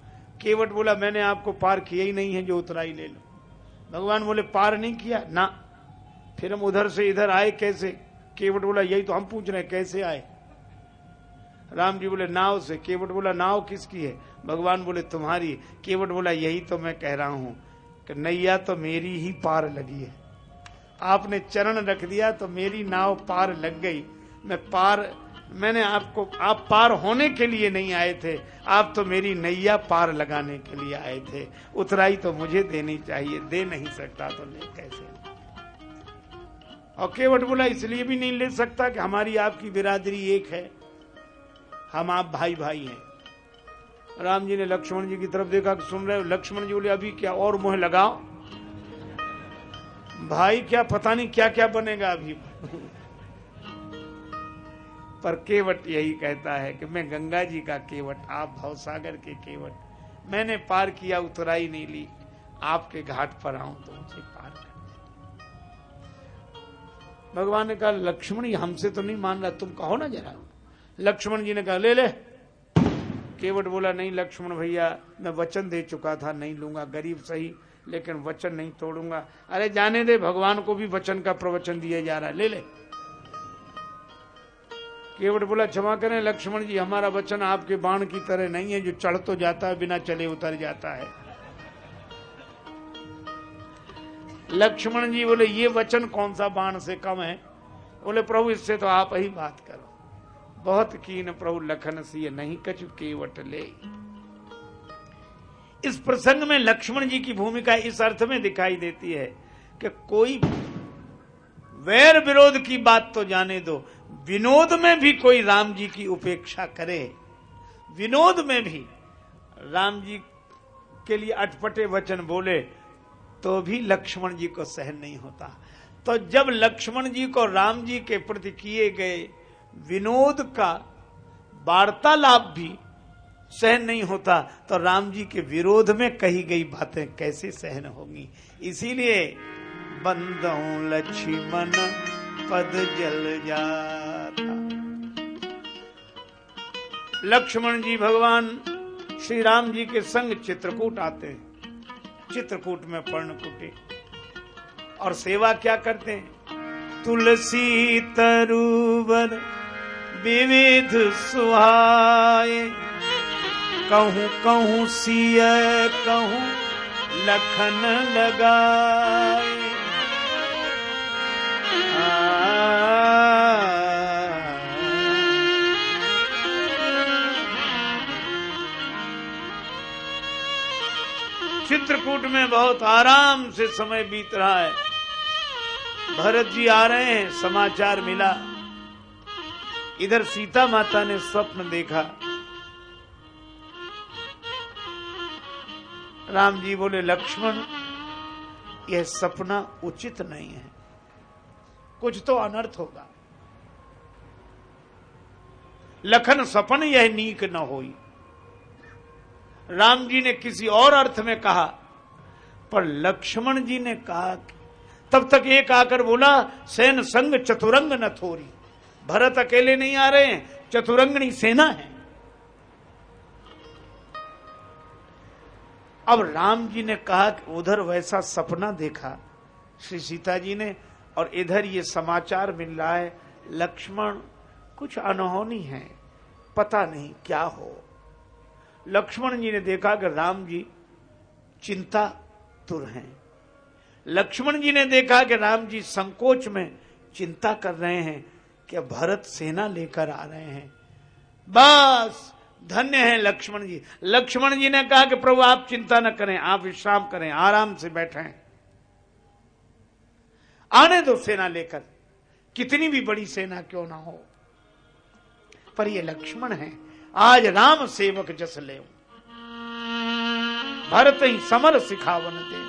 केवट बोला, मैंने आपको पार किया ही नहीं है, जो उतराई ले लो। भगवान बोले, पार नहीं किया? ना। फिर हम उधर से इधर आए, कैसे? केवट बोला, यही तो हम पूछ रहे हैं, कैसे आए? राम जी बोले, नाव से। केवट बोला, नाव किसकी है? भगवान बोले, तुम्हारी केवट बोला, यही तो मैं कह रहा हूँ कि नैया तो मेरी ही पार लगी है। आपने चरण रख दिया तो मेरी नाव पार लग गई। मैं पार मैंने आपको, आप पार होने के लिए नहीं आए थे। आप तो मेरी नैया पार लगाने के लिए आए थे। उतराई तो मुझे देनी चाहिए। दे नहीं सकता तो ले कैसे? और केवट बोला, इसलिए भी नहीं ले सकता कि हमारी आपकी बिरादरी एक है। हम आप भाई भाई हैं। राम जी ने लक्ष्मण जी की तरफ़ देखा कि सुन रहे हो, लक्ष्मण जी बोले, अभी क्या और मुँह लगाओ? भाई क्या, पता नहीं क्या क्या बनेगा अभी? पर केवट यही कहता है कि मैं गंगा जी का केवट, आप भवसागर के केवट। मैंने पार किया, उतराई नहीं ली। आपके घाट पर आऊँ तो मुझे पार कर भगवान ने कहा, लक्ष्मण हमसे तो नहीं मान रहा, तुम कहो ना जरा। लक्ष्मण जी ने कहा, ले ले। केवट बोला, नहीं लक्ष्मण भैया, मैं वचन दे चुका था, नहीं लूँगा, गरीब सही, लेकिन वचन नहीं तोड़ूँगा। अरे जाने दे, भगवान को भी वचन का प्रवचन दिया जा रहा है, ले ले। केवट बोला, क्षमा करें, लक्ष्मण जी, हमारा वचन आपके बाण की तरह नहीं है, जो चढ़ तो जाता है, बिना चले उतर जाता है। लक्ष्मण जी बोले, ये वचन कौन सा बाण से कम है? बोले, प्रभु, इससे तो आप ही बात करो। बहुत कीन प्रभु, लखन सी नहीं कछु केवट ले। इस प्रसंग में लक्ष्मण जी की भूमिका इस अर्थ में दिखाई देती है कि कोई वैर विरोध की बात तो जाने दो विनोद में भी कोई राम जी की उपेक्षा करे, विनोद में भी राम जी के लिए अटपटे वचन बोले तो भी लक्ष्मण जी को सहन नहीं होता। तो जब लक्ष्मण जी को राम जी के प्रति किए गए विनोद का वार्तालाप भी सहन नहीं होता तो राम जी के विरोध में कही गई बातें कैसे सहन होंगी? इसीलिए बंदों लक्ष्मण पद जल जाता लक्ष्मण जी भगवान श्री राम जी के संग चित्रकूट आते हैं। चित्रकूट में पर्णकुटी और सेवा क्या करते हैं? तुलसी, तरुवर, विविध सुहाए। कहूँ कहूँ सिय कहूँ लखन लगाए। चित्रकूट में बहुत आराम से समय बीत रहा है। भरत जी आ रहे हैं, समाचार मिला। इधर सीता माता ने स्वप्न देखा। राम जी बोले, लक्ष्मण, यह सपना उचित नहीं है। कुछ तो अनर्थ होगा। लखन सपन यह नीक न होई। राम जी ने किसी और अर्थ में कहा, पर लक्ष्मण जी ने कहा तब तक एक आकर बोला, सेन संग चतुरंग न थोरी। भरत अकेले नहीं आ रहे हैं, चतुरंगणी सेना है। अब राम जी ने कहा कि उधर वैसा सपना देखा, श्री सीता जी ने, और इधर ये समाचार मिल रहा है, लक्ष्मण कुछ अनहोनी है, पता नहीं क्या हो। लक्ष्मण जी ने देखा कि राम जी चिंता तुर हैं। लक्ष्मण जी ने देखा कि राम जी संकोच में चिंता कर रहे हैं कि भरत सेना लेकर आ रहे हैं। बस, धन्य है लक्ष्मण जी। लक्ष्मण जी ने कहा कि प्रभु, आप चिंता न करें, आप विश्राम करें, आराम से बैठे। आने दो सेना लेकर। कितनी भी बड़ी सेना क्यों ना हो। पर ये लक्ष्मण है। आज राम सेवक जस ले भरत ही समर सिखावन दे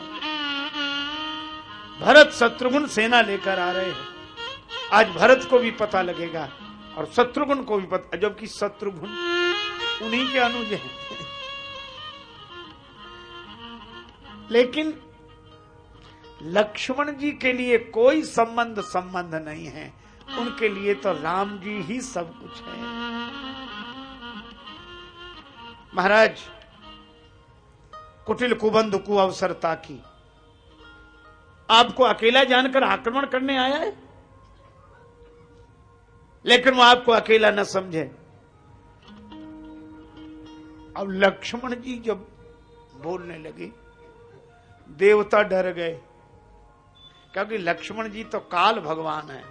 भरत शत्रुघ्न सेना लेकर आ रहे हैं। आज भरत को भी पता लगेगा और शत्रुघ्न को भी पता जबकि शत्रुघ्न उन्हीं के अनुज हैं। लेकिन लक्ष्मण जी के लिए कोई संबंध संबंध नहीं है। उनके लिए तो राम जी ही सब कुछ है। महाराज, कुटिल कुबंध को अवसरता की। आपको अकेला जानकर आक्रमण करने आया है? लेकिन वो आपको अकेला न समझे। अब लक्ष्मण जी जब बोलने लगे, देवता डर गए। क्योंकि लक्ष्मण जी तो काल भगवान है,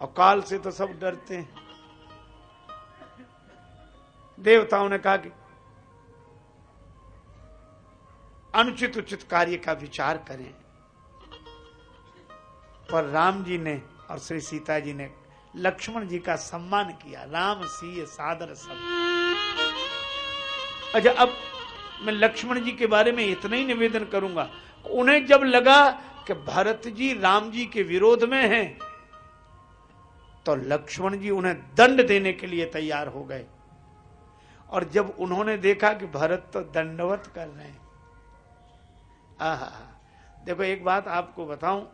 और काल से तो सब डरते हैं। देवताओं ने कहा कि अनुचित उचित कार्य का विचार करें। पर राम जी ने और श्री सीता जी ने लक्ष्मण जी का सम्मान किया। राम सी सादर सब। अच्छा अब मैं लक्ष्मण जी के बारे में इतना ही निवेदन करूँगा। उन्हें जब लगा कि भरत जी राम जी के विरोध में हैं तो लक्ष्मण जी उन्हें दंड देने के लिए तैयार हो गए। और जब उन्होंने देखा कि भरत तो दंडवत कर रहे हैं। आहा, देखो एक बात आपको बताऊँ।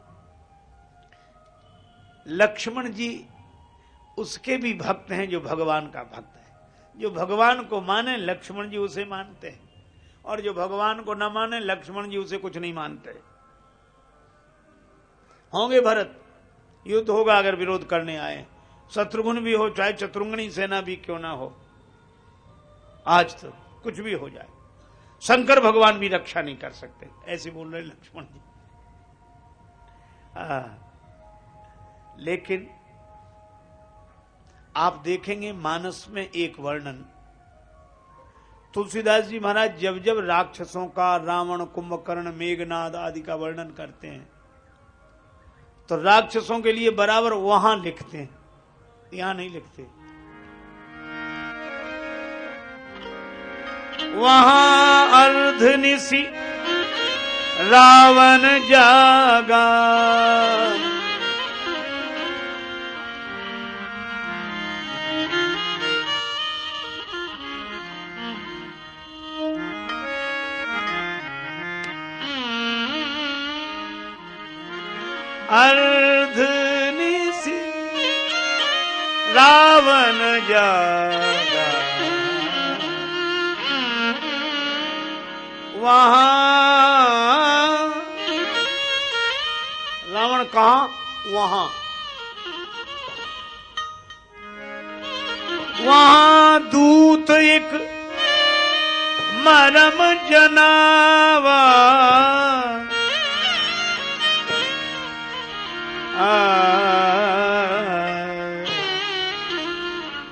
लक्ष्मण जी उसके भी भक्त हैं जो भगवान का भक्त है। जो भगवान को माने, लक्ष्मण जी उसे मानते हैं। और जो भगवान को न माने, लक्ष्मण जी उसे कुछ नहीं मानते। होंगे भरत, युद्ध होगा अगर विरोध करने आए। शत्रुघ्न भी हो, चाहे चतुर्ंगनी सेना भी क्यों ना हो। आज तो कुछ भी हो जाए। शंकर भगवान भी रक्षा नहीं कर सकते। ऐसे बोल रहे लक्ष्मण जी। आ, लेकिन आप देखेंगे मानस में एक वर्णन। तुलसीदास जी महाराज जब जब राक्षसों का रावण कुंभकर्ण मेघनाद आदि का वर्णन करते हैं तो राक्षसों के लिए बराबर वहाँ लिखते हैं। यहाँ नहीं लिखते। वहां अर्ध निसी रावण जागा। अर्ध निसी रावण जागा। वहाँ। वहाँ दूत एक मरम जनावा।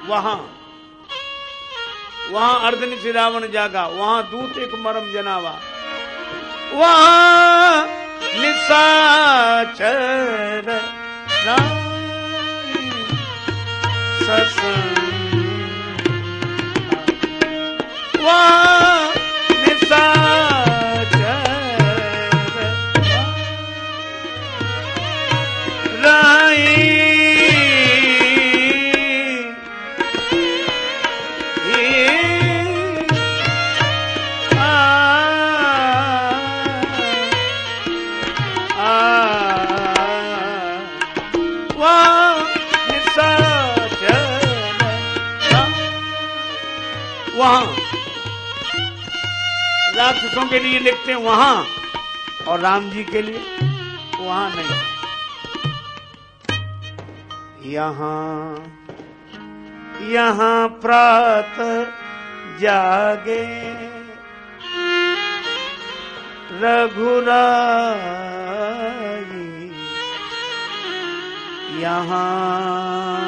वहाँ। वहाँ अर्धनि से रावण जागा। वहाँ दूत एक मरम जनावा। वहाँ निशाचर सत्संग वहाँ के लिए लिखते हैं वहाँ, और राम जी के लिए वहाँ नहीं। यहाँ यहाँ प्रात जागे। रघुराई, यहाँ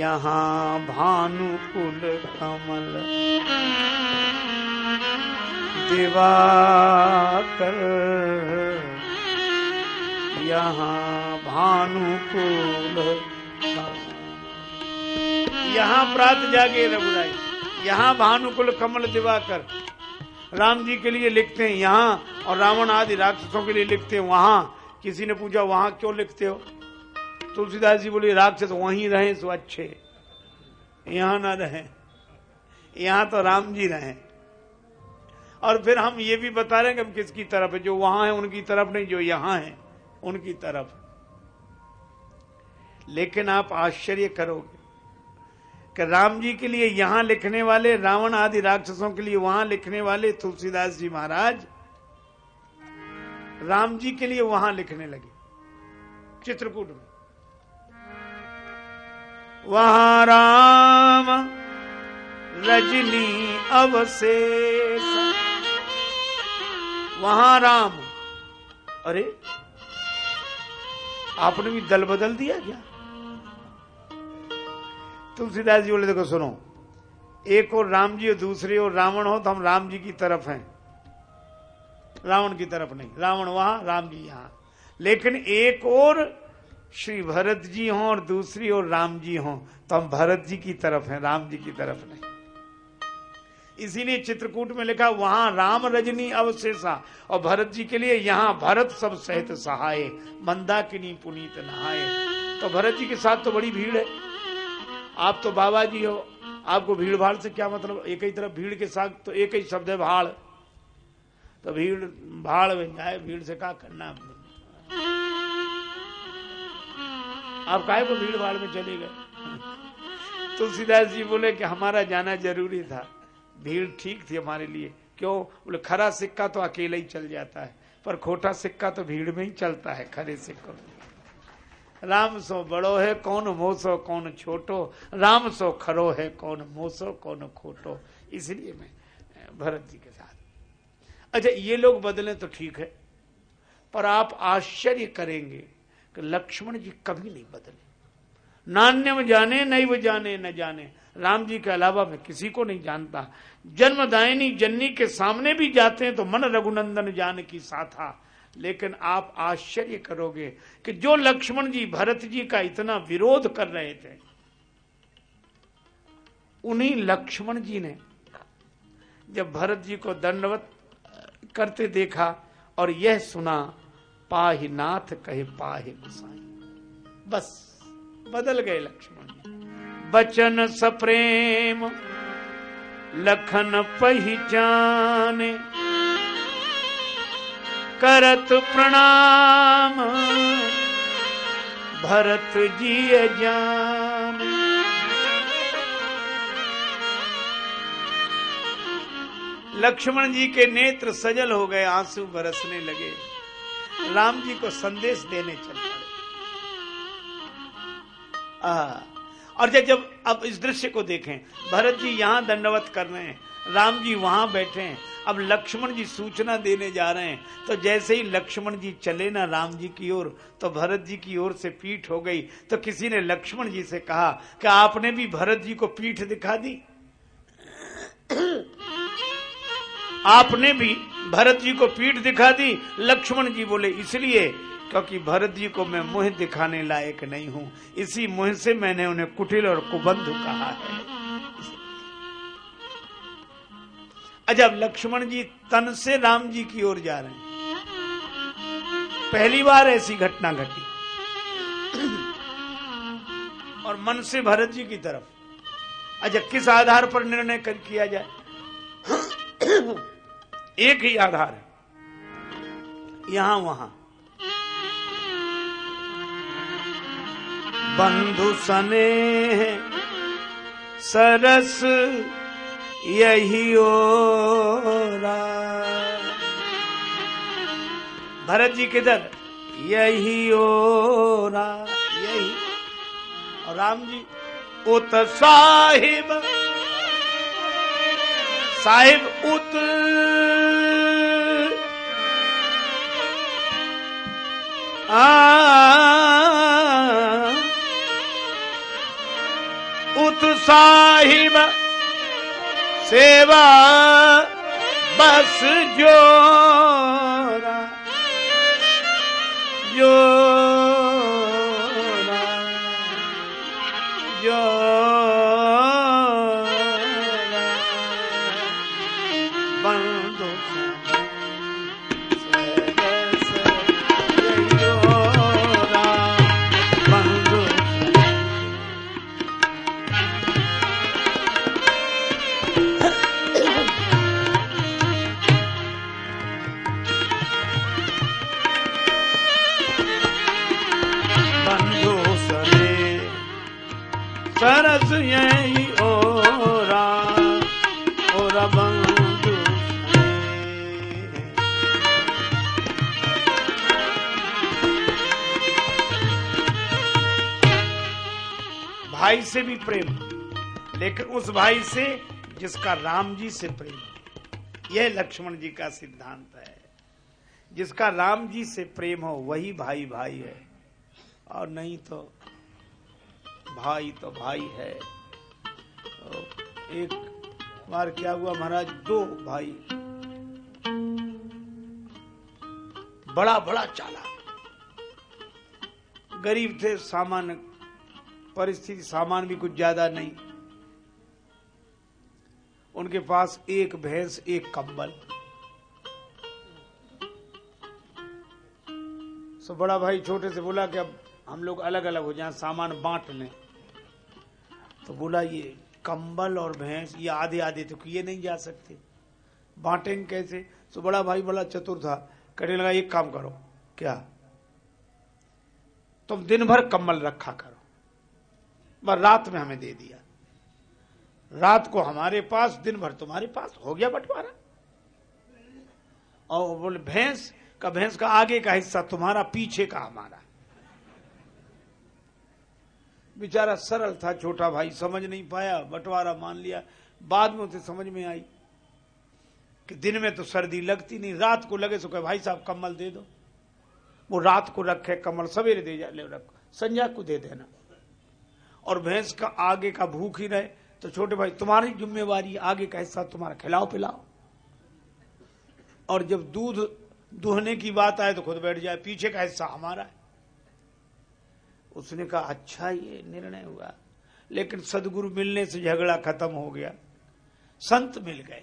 यहाँ भानुकुल कमल। दिवाकर। यहाँ भानुकुल यहाँ प्रात जागे रघुराई। यहाँ भानुकुल कमल दिवाकर। राम जी के लिए लिखते हैं यहाँ और रावण आदि राक्षसों के लिए लिखते हैं वहाँ। किसी ने पूछा, वहाँ क्यों लिखते हो? तुलसीदास जी बोले, राक्षस वहीं रहे सो अच्छे यहाँ ना रहे। यहाँ तो राम जी रहे। और फिर हम ये भी बता रहे हैं कि हम किसकी तरफ़ है? जो वहाँ है, उनकी तरफ़ नहीं, जो यहाँ है, उनकी तरफ़। लेकिन आप आश्चर्य करोगे कि राम जी के लिए यहाँ लिखने वाले, रावण आदि राक्षसों के लिए वहाँ लिखने वाले तुलसीदास जी महाराज, राम जी के लिए वहाँ लिखने लगे। चित्रकूट में। वहाँ राम रजनी अवशेष। वहाँ राम। अरे, आपने भी दल बदल दिया क्या? तुलसीदास जी बोले, देखो, सुनो। एक और राम जी और दूसरे और रावण हो तो हम राम जी की तरफ़ हैं। रावण की तरफ़ नहीं, रावण वहाँ, राम जी यहाँ। लेकिन एक और श्री भरत जी हों और दूसरी ओर राम जी हों। तो हम भरत जी की तरफ़ हैं, राम जी की तरफ़ नहीं। इसीलिए चित्रकूट में लिखा, वहाँ राम रजनी अवशेषा, और भरत जी के लिए यहाँ भरत सब सहित सहाय मंदाकिनी पुनीत नहाए तो भरत जी के साथ तो बड़ी भीड़ है। आप तो बाबा जी हो, आपको भीड़ भाड़ से क्या मतलब? एक ही तरफ़ भीड़ के साथ तो एक ही शब्द है, भाड़। तो भीड़, भाड़ में जाए भीड़ से क्या करना? आप काहे को भीड़ भाड़ में चले गए? तुलसीदास जी बोले कि हमारा जाना ज़रूरी था। भीड़ ठीक थी हमारे लिए। क्यों? बोले, खरा सिक्का तो अकेला ही चल जाता है, पर खोटा सिक्का तो भीड़ में ही चलता है, खरे सिक्कों राम सो बड़ो है, कौन मोसो, कौन छोटो? राम सो खरो है, कौन मोसो, कौन खोटो? इसलिए मैं, भरत जी के साथ। अच्छा ये लोग बदले तो ठीक है, पर आप आश्चर्य करेंगे कि लक्ष्मण जी कभी नहीं बदले। नान्यम जाने, नहीं वो जाने, न जाने। राम जी के अलावा मैं किसी को नहीं जानता। जन्मदायनी जन्नी के सामने भी जाते हैं तो मन रघुनंदन जान की साथा। लेकिन आप आश्चर्य करोगे कि जो लक्ष्मण जी, भरत जी का इतना विरोध कर रहे थे, उन्हीं लक्ष्मण जी ने जब भरत जी को दंडवत करते देखा और यह सुना पाहि नाथ कहे पाहि गुसाई बस, बदल गए लक्ष्मण बचन सप्रेम, लखन पहचाने, करत प्रणाम, भरत जी जान। लक्ष्मण जी के नेत्र सजल हो गए, आँसू बरसने लगे। राम जी को संदेश देने चल पड़े। और जब जब अब इस दृश्य को देखें, भरत जी यहाँ दंडवत कर रहे हैं, राम जी वहाँ बैठे हैं, अब लक्ष्मण जी सूचना देने जा रहे हैं तो जैसे ही लक्ष्मण जी चले ना राम जी की ओर तो भरत जी की ओर से पीठ हो गई तो किसी ने लक्ष्मण जी से कहा कि आपने भी भरत जी को पीठ दिखा दी। आपने भी भरत जी को पीठ दिखा दी, लक्ष्मण जी बोले, इसलिए क्योंकि भरत जी को मैं मुँह दिखाने लायक नहीं हूँ, इसी मुँह से मैंने उन्हें कुटिल और कुबंध कहा है। अजब लक्ष्मण जी तन से राम जी की ओर जा रहे हैं। पहली बार ऐसी घटना घटी। और मन से भरत जी की तरफ़। अच्छा किस आधार पर निर्णय कर किया जाए? एक ही आधार है। यहाँ, वहाँ। बंधु सने सरस यही ओरा भरत जी किधर यही ओरा यही। और राम जी, उत साहिब साहिब उत उत सेवा बस जोरा। जोरा से भी प्रेम, लेकिन उस भाई से जिसका राम जी से प्रेम। यह लक्ष्मण जी का सिद्धांत है। जिसका राम जी से प्रेम हो, वही भाई भाई है। और नहीं तो भाई तो भाई है। तो एक बार क्या हुआ महाराज? दो भाई। बड़ा बड़ा चाला गरीब थे, सामान्य परिस्थिति सामान भी कुछ ज़्यादा नहीं। उनके पास एक भैंस, एक कंबल। तो बड़ा भाई छोटे से बोला कि अब हम लोग अलग अलग हो जाएँ, सामान बांट लें। तो बोला, ये कंबल और भैंस, ये आधे आधे तो किए नहीं जा सकते। बांटेंगे कैसे? तो बड़ा भाई बड़ा चतुर था, कहने लगा, एक काम करो। क्या? तुम दिन भर कम्बल रखा करो। बस रात में हमें दे दिया। रात को हमारे पास, दिन भर तुम्हारे पास, हो गया बंटवारा। और बोले, भैंस का भैंस का आगे का हिस्सा तुम्हारा, पीछे का हमारा। बेचारा सरल था, छोटा भाई, समझ नहीं पाया, बंटवारा मान लिया। बाद में उसे समझ में आई कि दिन में तो सर्दी लगती नहीं, रात को लगे तो कहे, भाई साहब कम्बल दे दो। वो रात को रखे कम्बल सवेरे दे जा, ले रखो, संध्या को दे देना। और भैंस का आगे का भूख ही रहे तो छोटे भाई, तुम्हारी जिम्मेवारी आगे का हिस्सा तुम्हारा खिलाओ पिलाओ। और जब दूध दुहने की बात आए तो खुद बैठ जाए, पीछे का हिस्सा हमारा है। उसने कहा अच्छा ये निर्णय हुआ। लेकिन सदगुरु मिलने से झगड़ा खत्म हो गया। संत मिल गए।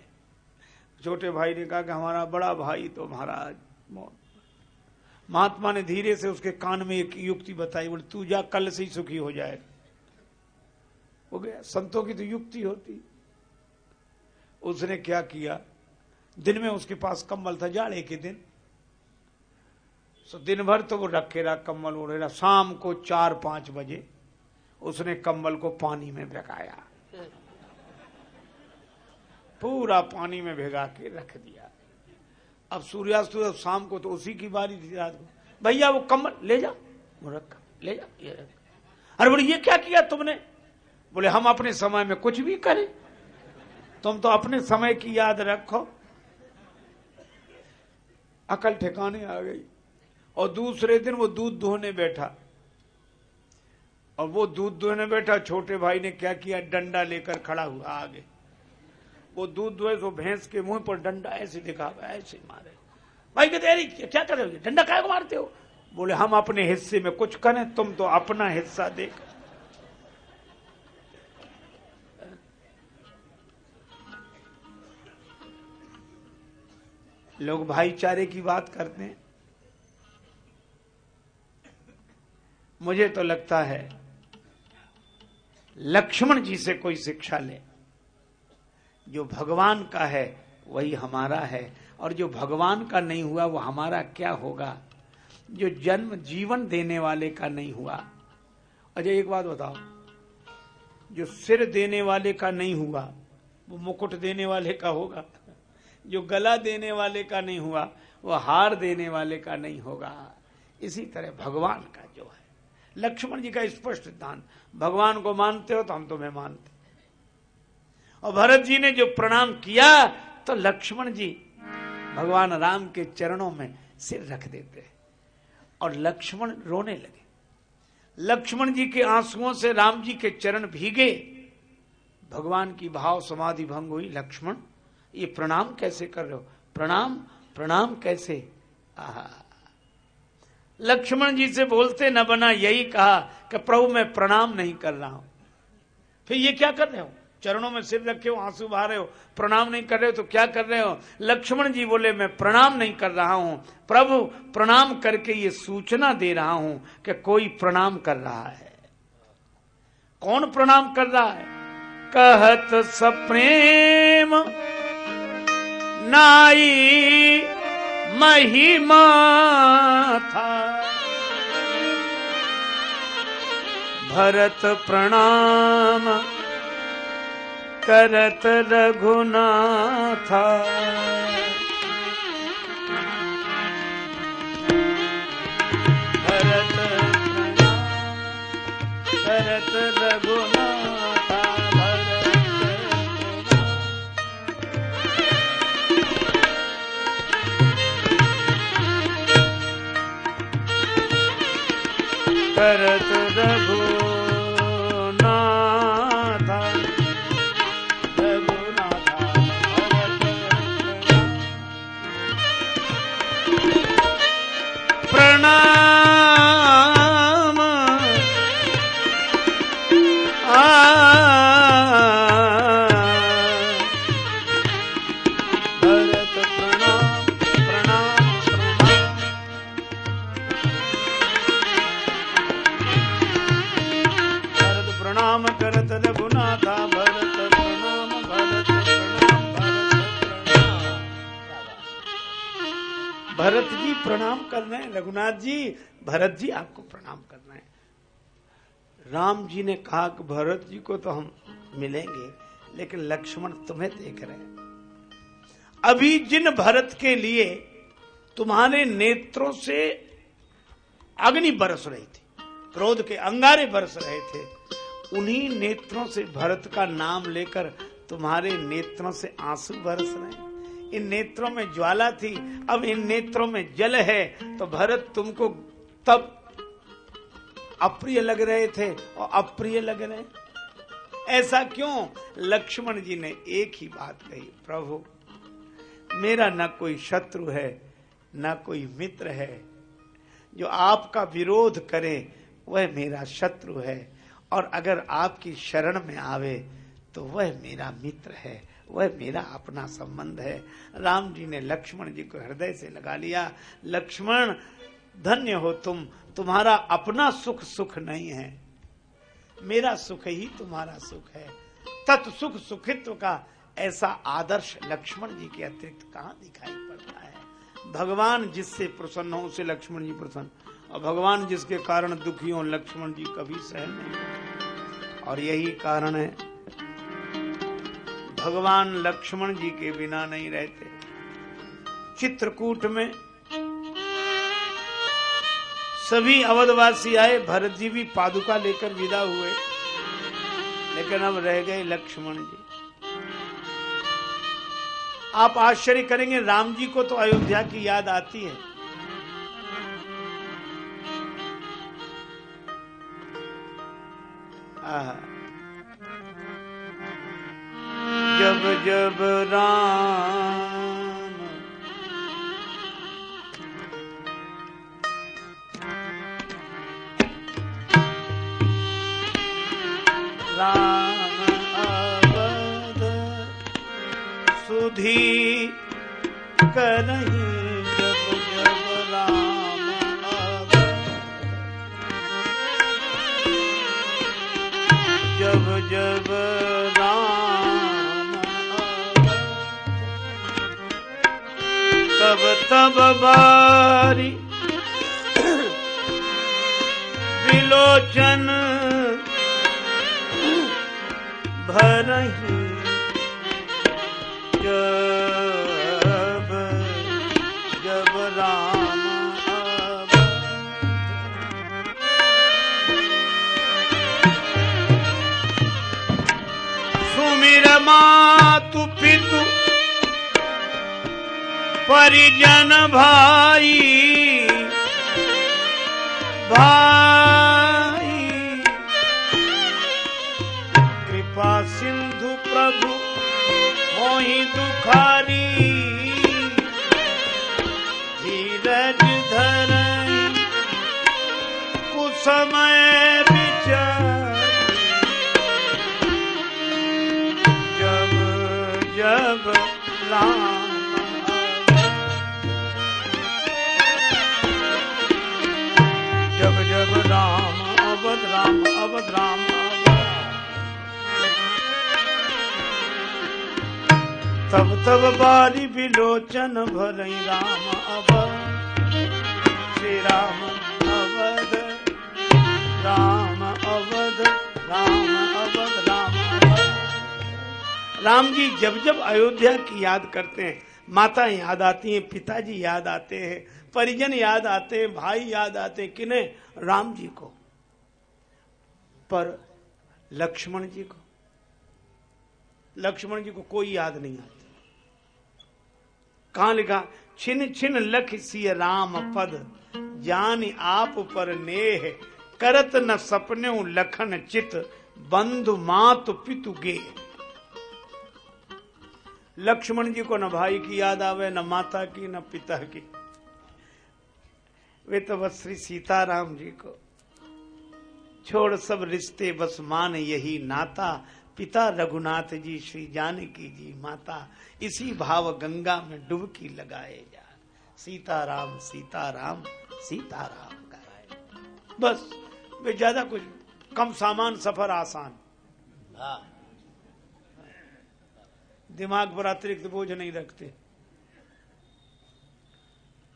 छोटे भाई ने कहा कि, हमारा बड़ा भाई तो महाराज महात्मा ने धीरे से उसके कान में एक युक्ति बताई, बोले, तू जा, कल से ही सुखी हो जाएगा। हो गया। संतों की तो युक्ति होती। उसने क्या किया? दिन में उसके पास कम्बल था जाड़े के दिन। तो दिन भर तो वो रखे रहा कम्बल ओढ़े रहा। शाम को चार पाँच बजे उसने कम्बल को पानी में भिगाया। पूरा पानी में भिगा के रख दिया। अब सूर्यास्त हुआ शाम को तो उसी की बारी थी रात को। भैया, वो कम्बल ले जा। वो रखा, ले जा, ये रख। अरे बोले, ये क्या किया तुमने? बोले, हम अपने समय में कुछ भी करें। तुम तो अपने समय की याद रखो। अकल ठिकाने आ गई। और दूसरे दिन वो दूध धोने बैठा। और वो दूध धोने बैठा, छोटे भाई ने क्या किया? डंडा लेकर खड़ा हुआ आगे। वो दूध धोए तो भैंस के मुँह पर डंडा ऐसे दिखा ऐसे मारे। भाई कहते अरे क्या? कर रहे हो? डंडा काय को मारते हो? बोले, हम अपने हिस्से में कुछ करें, तुम तो अपना हिस्सा देख। लोग भाईचारे की बात करते हैं। मुझे तो लगता है, लक्ष्मण जी से कोई शिक्षा ले। जो भगवान का है, वही हमारा है। और जो भगवान का नहीं हुआ, वो हमारा क्या होगा? जो जन्म जीवन देने वाले का नहीं हुआ। अजय, एक बात बताओ। जो सिर देने वाले का नहीं हुआ, वो मुकुट देने वाले का होगा। जो गला देने वाले का नहीं हुआ, वो हार देने वाले का नहीं होगा। इसी तरह भगवान का जो है। लक्ष्मण जी का स्पष्ट सिद्धांत, भगवान को मानते हो तो हम तुम्हें मानते और भरत जी ने जो प्रणाम किया तो लक्ष्मण जी भगवान राम के चरणों में सिर रख देते हैं। और लक्ष्मण रोने लगे। लक्ष्मण जी के आंसुओं से राम जी के चरण भीगे। भगवान की भाव समाधि भंग हुई, लक्ष्मण ये प्रणाम कैसे कर रहे हो? प्रणाम प्रणाम कैसे? लक्ष्मण जी से बोलते, न बना, यही कहा कि प्रभु, मैं प्रणाम नहीं कर रहा हूँ। फिर ये क्या कर रहे हो? चरणों में सिर रखे हो, आँसू बहा रहे हो, प्रणाम नहीं कर रहे हो तो क्या कर रहे हो? लक्ष्मण जी बोले, मैं प्रणाम नहीं कर रहा हूँ। प्रभु, प्रणाम करके ये सूचना दे रहा हूँ कि कोई प्रणाम कर रहा है। कौन प्रणाम कर रहा है? कहत सप्रेम नाई महिमा था। भरत प्रणाम करत रघुनाथा। भरत करत रघुनाथा भरत करना है, रघुनाथ जी, भरत जी आपको प्रणाम करना है। राम जी ने कहा कि भरत जी को तो हम मिलेंगे, लेकिन लक्ष्मण तुम्हें देख रहे हैं। अभी जिन भरत के लिए तुम्हारे नेत्रों से अग्नि बरस रही थी, क्रोध के अंगारे बरस रहे थे, उन्हीं नेत्रों से भरत का नाम लेकर तुम्हारे नेत्रों से आँसू बरस रहे हैं। इन नेत्रों में ज्वाला थी, अब इन नेत्रों में जल है तो भरत तुमको तब अप्रिय लग रहे थे और अप्रिय लग रहे। ऐसा क्यों? लक्ष्मण जी ने एक ही बात कही, प्रभु, मेरा न कोई शत्रु है, ना कोई मित्र है। जो आपका विरोध करे, वह मेरा शत्रु है। और अगर आपकी शरण में आवे तो वह मेरा मित्र है। वह मेरा अपना संबंध है। राम जी ने लक्ष्मण जी को हृदय से लगा लिया। लक्ष्मण, धन्य हो तुम। तुम्हारा अपना सुख सुख नहीं है। मेरा सुख ही तुम्हारा सुख है। तत् सुख सुखित्व का ऐसा आदर्श लक्ष्मण जी के अतिरिक्त कहा दिखाई पड़ता है? भगवान जिससे प्रसन्न हो, उसे लक्ष्मण जी प्रसन्न। और भगवान जिसके कारण दुखी हो, लक्ष्मण जी कभी सहन नहीं और यही कारण है भगवान लक्ष्मण जी के बिना नहीं रहते। चित्रकूट में सभी अवधवासी आए, भरत जी भी पादुका लेकर विदा हुए। लेकिन अब रह गए लक्ष्मण जी। आप आश्चर्य करेंगे, राम जी को तो अयोध्या की याद आती है। जब जब राम। राम अवध सुधी करही जब जब विलोचन परिजन भाई भाई तब बारी विलोचन भरई राम अवध। श्री राम अवध राम अवध राम अवध राम अवध। राम जी, जब जब अयोध्या की याद करते हैं माता याद आती हैं, पिताजी याद आते हैं, परिजन याद आते हैं, भाई याद आते हैं, किन्हें? राम जी को। पर लक्ष्मण जी को। लक्ष्मण जी को कोई याद नहीं आता। कहा लिखा? छिन छिन लख सिय राम पद, जान आप पर नेह, करत न सपने लखन चित, बंधु मातु पितु गे। लक्ष्मण जी को न भाई की याद आवे, न माता की, न पिता की। वे तो बस श्री सीताराम जी को। छोड़ सब रिश्ते बस मान यही नाता पिता रघुनाथ जी श्री जानकी जी माता इसी भाव गंगा में डुबकी लगाए जा। सीताराम सीताराम सीताराम कराए। बस वे ज़्यादा कुछ कम सामान सफ़र आसान। हाँ। दिमाग पर अतिरिक्त बोझ नहीं रखते।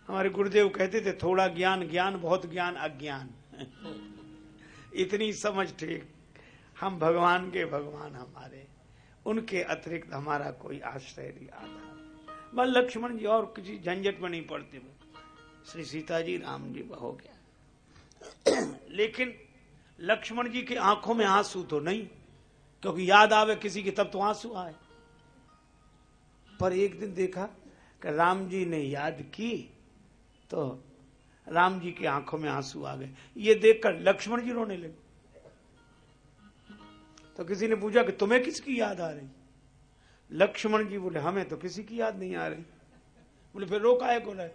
हमारे गुरुदेव कहते थे थोड़ा ज्ञान ज्ञान बहुत ज्ञान अज्ञान। [LAUGHS] इतनी समझ ठीक। हम भगवान के भगवान हमारे। उनके अतिरिक्त हमारा कोई आश्रय नहीं आता बस लक्ष्मण जी और किसी झंझट में नहीं पड़ते श्री सीता जी राम जी हो गया। [CLEARS THROAT] लेकिन लक्ष्मण जी की आँखों में आँसू तो नहीं, क्योंकि याद आवे किसी की, तब तो आँसू आए। पर एक दिन देखा कि राम जी ने याद की तो राम जी की आँखों में आँसू आ गए। ये देखकर लक्ष्मण जी रोने लगे। तो किसी ने पूछा कि तुम्हें किसकी याद आ रही? लक्ष्मण जी बोले, हमें तो किसी की याद नहीं आ रही। बोले, फिर रो काहे को रहे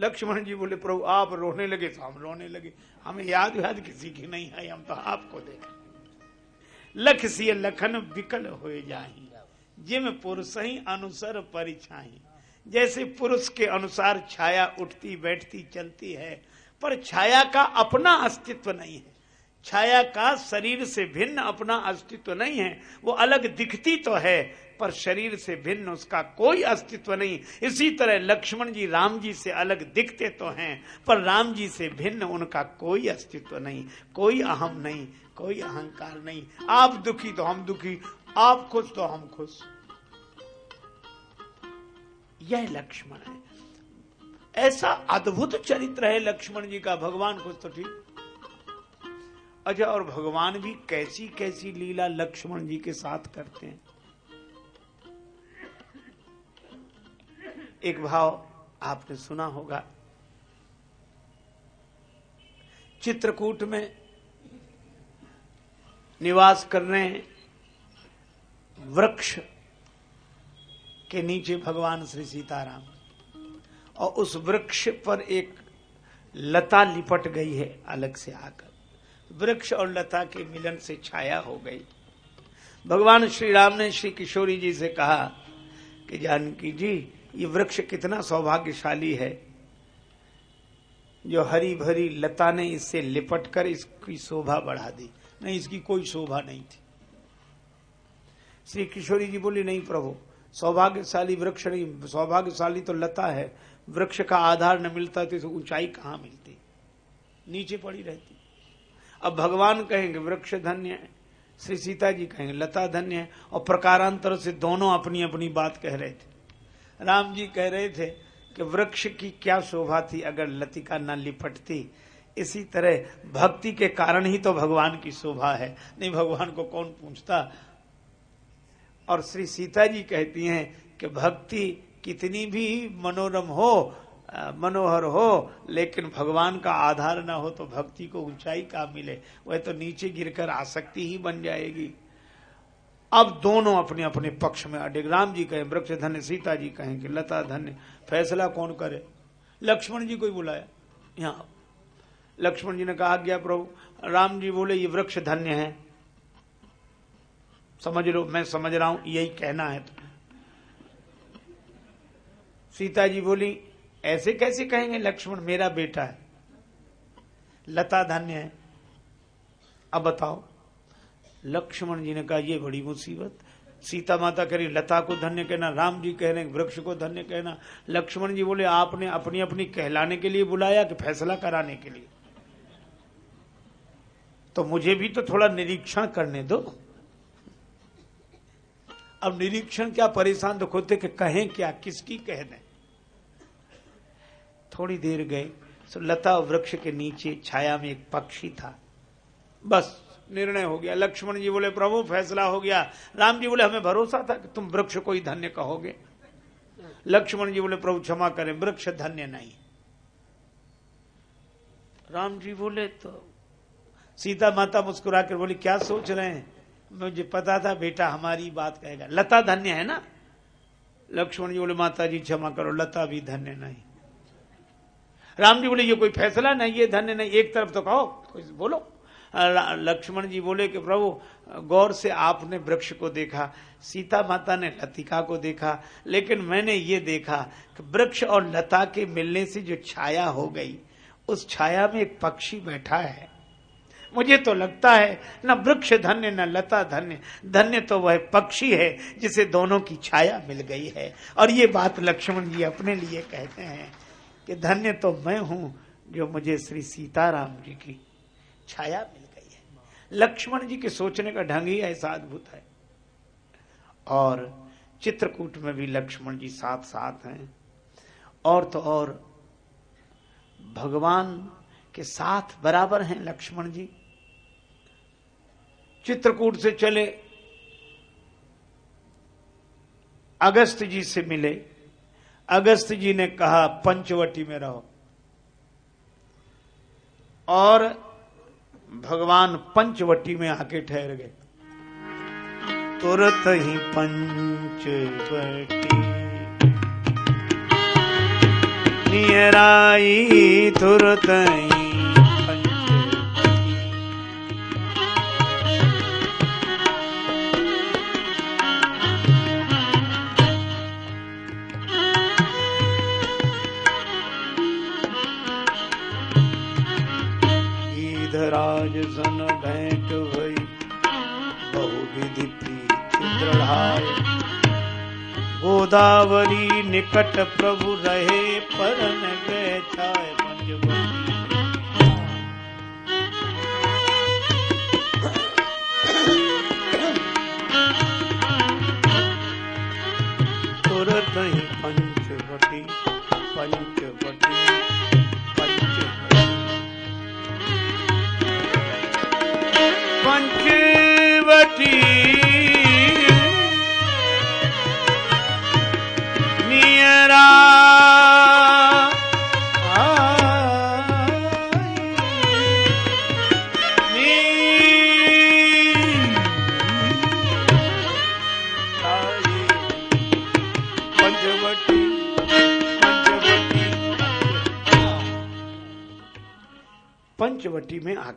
लक्ष्मण जी बोले, प्रभु, आप रोने लगे तो हम रोने लगे। हमें याद याद किसी की नहीं है हम तो आपको देख। लख सी लखन विकल हो जाही। जिम पुरुष ही अनुसर परिछाई जैसे पुरुष के अनुसार छाया उठती बैठती चलती है, पर छाया का अपना अस्तित्व नहीं है। छाया का शरीर से भिन्न अपना अस्तित्व नहीं है, वो अलग दिखती तो है, पर शरीर से भिन्न उसका कोई अस्तित्व नहीं। इसी तरह लक्ष्मण जी, राम जी से अलग दिखते तो हैं, पर राम जी से भिन्न उनका कोई अस्तित्व नहीं, कोई अहम नहीं, कोई अहंकार नहीं। आप दुखी तो हम दुखी, आप खुश तो हम खुश। यह लक्ष्मण है। ऐसा अद्भुत चरित्र है लक्ष्मण जी का, भगवान खुश तो ठीक। अच्छा और भगवान भी कैसी कैसी लीला लक्ष्मण जी के साथ करते हैं? एक भाव आपने सुना होगा। चित्रकूट में निवास कर रहे वृक्ष के नीचे भगवान श्री सीताराम। और उस वृक्ष पर एक लता लिपट गई है अलग से आकर। वृक्ष और लता के मिलन से छाया हो गई। भगवान श्री राम ने श्री किशोरी जी से कहा कि जानकी जी, ये वृक्ष कितना सौभाग्यशाली है। जो हरी भरी लता ने इससे लिपट कर इसकी शोभा बढ़ा दी। नहीं, इसकी कोई शोभा नहीं थी। श्री किशोरी जी बोली, नहीं प्रभु, सौभाग्यशाली वृक्ष नहीं, सौभाग्यशाली तो लता है। वृक्ष का आधार न मिलता तो ऊंचाई कहाँ मिलती? नीचे पड़ी रहती। अब भगवान कहेंगे, वृक्ष धन्य है, श्री सीता जी कहेंगे, लता धन्य है, और प्रकारांतर से दोनों अपनी अपनी बात कह रहे थे। राम जी कह रहे थे कि वृक्ष की क्या शोभा थी अगर लतिका न लिपटती। इसी तरह भक्ति के कारण ही तो भगवान की शोभा है, नहीं भगवान को कौन पूछता? और श्री सीता जी कहती हैं कि भक्ति कितनी भी मनोरम हो मनोहर हो, लेकिन भगवान का आधार ना हो तो भक्ति को ऊंचाई का मिले। वह तो नीचे गिरकर आसक्ति ही बन जाएगी। अब दोनों अपने अपने पक्ष में अडिग। राम जी कहें, वृक्ष धन्य, सीता जी कहें कि लता धन्य, फैसला कौन करे? लक्ष्मण जी को ही बुलाया। यहाँ, लक्ष्मण जी ने कहा गया प्रभु, राम जी बोले, ये वृक्ष धन्य है। समझ लो, मैं समझ रहा हूँ, यही कहना है। तो सीता जी बोली ऐसे कैसे कहेंगे, लक्ष्मण मेरा बेटा है, लता धन्य है। अब बताओ, लक्ष्मण जी ने कहा, ये बड़ी मुसीबत। सीता माता कह रही, लता को धन्य कहना, राम जी कह रहे वृक्ष को धन्य कहना। लक्ष्मण जी बोले, आपने अपनी अपनी कहलाने के लिए बुलाया कि फैसला कराने के लिए। तो मुझे भी तो थोड़ा निरीक्षण करने दो। अब निरीक्षण क्या परेशान तो खोते कि कहें क्या, किसकी कह दें? थोड़ी देर गए तो लता वृक्ष के नीचे छाया में एक पक्षी था। बस, निर्णय हो गया। लक्ष्मण जी बोले, प्रभु, फैसला हो गया। राम जी बोले, हमें भरोसा था कि तुम वृक्ष को ही धन्य कहोगे। लक्ष्मण जी बोले, प्रभु, क्षमा करें, वृक्ष धन्य नहीं। राम जी बोले तो सीता माता मुस्कुरा कर बोली, क्या सोच रहे हैं? मुझे पता था, बेटा, हमारी बात कहेगा। लता धन्य है ना? लक्ष्मण जी बोले, माता जी, क्षमा करो, लता भी धन्य नहीं। राम जी बोले, ये कोई फैसला नहीं ये धन्य नहीं, एक तरफ़ तो कहो। बोलो। लक्ष्मण जी बोले कि, प्रभु, गौर से आपने वृक्ष को देखा, सीता माता ने लतिका को देखा, लेकिन मैंने ये देखा कि वृक्ष और लता के मिलने से जो छाया हो गई, उस छाया में एक पक्षी बैठा है। मुझे तो लगता है, न वृक्ष धन्य, न लता धन्य धन्य तो वह पक्षी है जिसे दोनों की छाया मिल गई है। और ये बात लक्ष्मण जी अपने लिए कहते हैं। कि धन्य तो मैं हूँ जो मुझे श्री सीताराम जी की छाया मिल गई है। लक्ष्मण जी के सोचने का ढंग ही ऐसा अद्भुत है। और चित्रकूट में भी लक्ष्मण जी साथ साथ हैं। और तो और भगवान के साथ बराबर हैं लक्ष्मण जी। चित्रकूट से चले, अगस्त जी से मिले अगस्त जी ने कहा, पंचवटी में रहो। और भगवान पंचवटी में आके ठहर गए। तुरंत ही पंचवटी नियराई तुरंत ही निकट प्रभु रहे परन गए छाय पंचवटी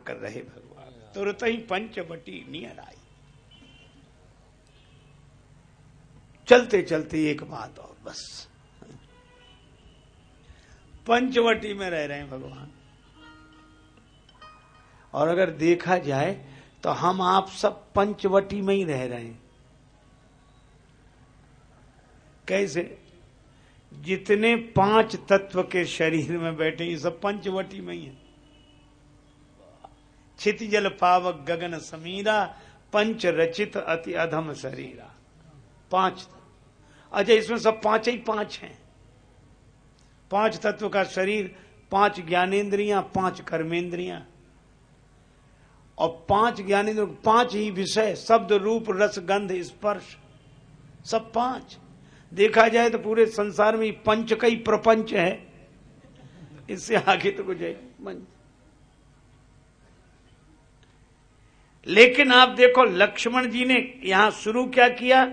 आकर रहे भगवान। तुरंत ही पंचवटी नियर आई। चलते चलते एक बात और बस। पंचवटी में रह रहे हैं भगवान। और अगर देखा जाए तो हम आप सब पंचवटी में ही रह रहे हैं। कैसे? जितने पाँच तत्व के शरीर में बैठे ये सब पंचवटी में ही है। छित जल पावक गगन समीरा, पंच रचित अति अधम शरीरा। पाँच अच्छा इसमें सब पाँच ही पाँच हैं। पाँच तत्व का शरीर, पाँच ज्ञानेन्द्रिया, पाँच कर्मेंद्रिया और पाँच ज्ञानेन्द्र पाँच ही विषय, शब्द, रूप, रस, गंध, स्पर्श, सब पाँच। देखा जाए तो पूरे संसार में पंच का ही प्रपंच है। इससे आगे तो कुछ है लेकिन आप देखो, लक्ष्मण जी ने यहाँ शुरू क्या किया?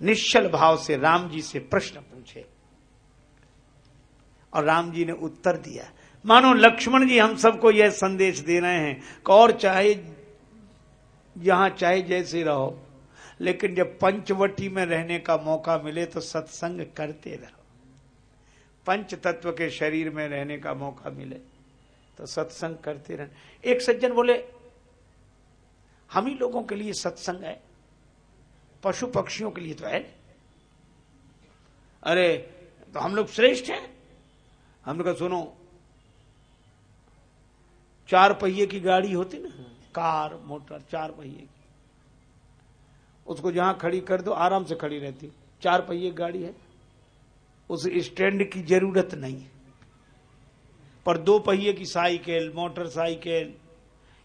निश्चल भाव से राम जी से प्रश्न पूछे। और राम जी ने उत्तर दिया, मानो लक्ष्मण जी हम सबको यह संदेश दे रहे हैं और चाहे यहाँ चाहे जैसे रहो, लेकिन जब पंचवटी में रहने का मौका मिले तो सत्संग करते रहो। पंच तत्व के शरीर में रहने का मौका मिले। तो सत्संग करते रहने। एक सज्जन बोले, हम ही लोगों के लिए सत्संग है, पशु पक्षियों के लिए तो है अरे तो हम लोग श्रेष्ठ हैं। हमने कहा, सुनो, चार पहिए की गाड़ी होती ना, कार, मोटर, चार पहिए की, उसको जहाँ खड़ी कर दो, आराम से खड़ी रहती। चार पहिए गाड़ी है, उस स्टैंड की ज़रूरत नहीं है। पर दो पहिए की साइकिल मोटरसाइकिल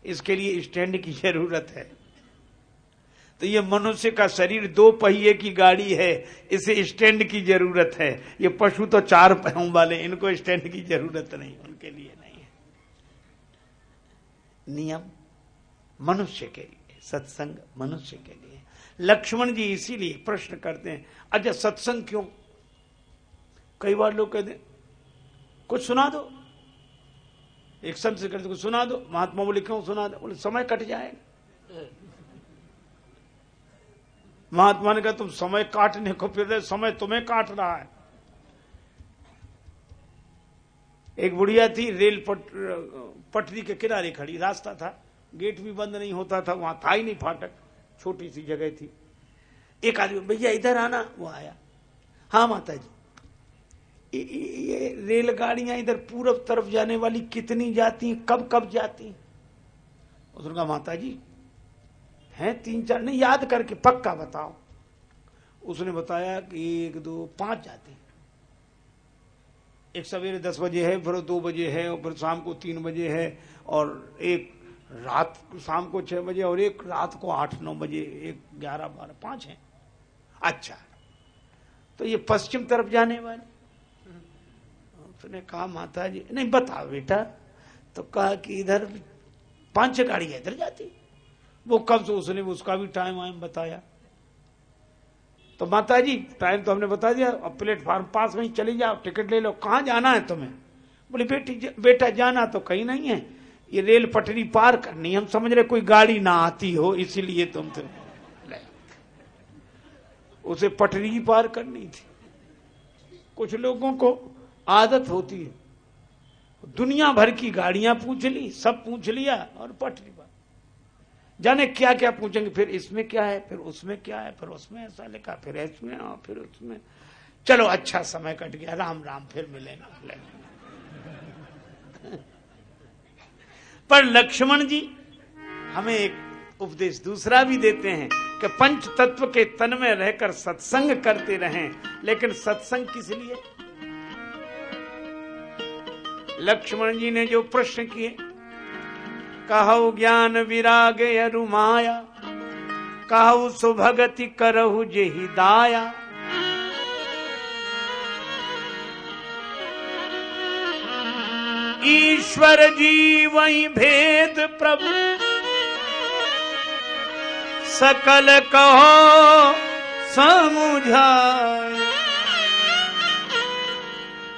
इसके लिए स्टैंड की ज़रूरत है। तो ये मनुष्य का शरीर दो पहिए की गाड़ी है, इसे स्टैंड की ज़रूरत है। ये पशु तो चार पैरों वाले, इनको स्टैंड की ज़रूरत नहीं, उनके लिए नहीं है। नियम मनुष्य के लिए, सत्संग मनुष्य के लिए। लक्ष्मण जी इसीलिए प्रश्न करते हैं अच्छा सत्संग क्यों? कई बार लोग कहते कुछ सुना दो। एक संत से करते सुना दो महात्मा बोले क्यों सुना दो? बोले समय कट जाएगा। महात्मा ने कहा तुम समय काटने को फिर रहे समय तुम्हें काट रहा है। एक बुढ़िया थी रेल पट, पटरी के किनारे खड़ी रास्ता था गेट भी बंद नहीं होता था वहाँ था ही नहीं फाटक छोटी सी जगह थी। एक आदमी भैया इधर आना वो आया। हाँ माता जी ये रेलगाड़ियाँ इधर पूरब तरफ़ जाने वाली कितनी जाती हैं, कब कब जाती हैं? उसने कहा माता जी हैं तीन चार, नहीं, याद करके पक्का बताओ। उसने बताया कि एक, दो, पाँच जाते हैं। एक सवेरे दस बजे है, फिर दो बजे है, और फिर शाम को तीन बजे है, और एक रात, शाम को छह बजे, और एक रात को आठ, नौ बजे, एक ग्यारह, बारह, पाँच है। अच्छा। तो ये पश्चिम तरफ़ जाने वाले। उसने कहा माता जी नहीं, बताओ बेटा। तो कहा कि इधर पाँच गाड़ी इधर जाती। वो कब से उसने, उसका भी टाइम वाइम बताया। तो माता जी टाइम तो हमने बता दिया, अब प्लेटफॉर्म पास में चली जाओ टिकट ले लो। कहाँ जाना है तुम्हें? बोले, बेटी बेटा, जाना तो कहीं नहीं है। ये रेल पटरी पार करनी हम समझ रहे कोई गाड़ी ना आती हो, इसीलिए तुम तो उसे पटरी पार करनी थी। कुछ लोगों को आदत होती है। दुनिया भर की गाड़ियाँ पूछ ली, सब पूछ लिया और पट पटरी पर जाने क्या क्या पूछेंगे, फिर इसमें क्या है, फिर उसमें क्या है, फिर उसमें ऐसा लिखा, फिर इसमें और फिर उसमें। चलो अच्छा समय कट गया, राम राम, फिर मिलेगा पर लक्ष्मण जी, हमें एक उपदेश दूसरा भी देते हैं कि पंच तत्व के तन में रहकर सत्संग करते रहें, लेकिन सत्संग किस लिए? लक्ष्मण जी ने जो प्रश्न किए, कहु ज्ञान विराग अरुमाया, कहु सुभगति करहु जेहि दाया। ईश्वर जी वही भेद प्रभु, सकल कहो समझाए।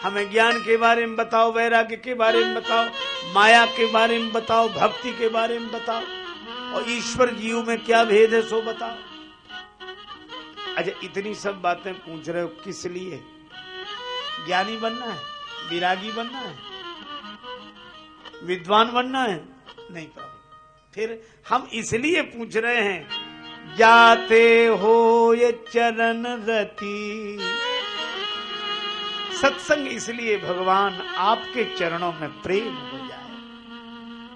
हमें ज्ञान के बारे में बताओ, वैराग्य के बारे में बताओ, माया के बारे में बताओ, भक्ति के बारे में बताओ, और ईश्वर जीव में क्या भेद है सो बताओ। अच्छा इतनी सब बातें पूछ रहे हो किस लिए? ज्ञानी बनना है, विरागी बनना है, विद्वान बनना है? नहीं प्रभु फिर हम इसलिए पूछ रहे हैं, जाते हो ये चरण रति सत्संग इसलिए भगवान आपके चरणों में प्रेम हो जाए।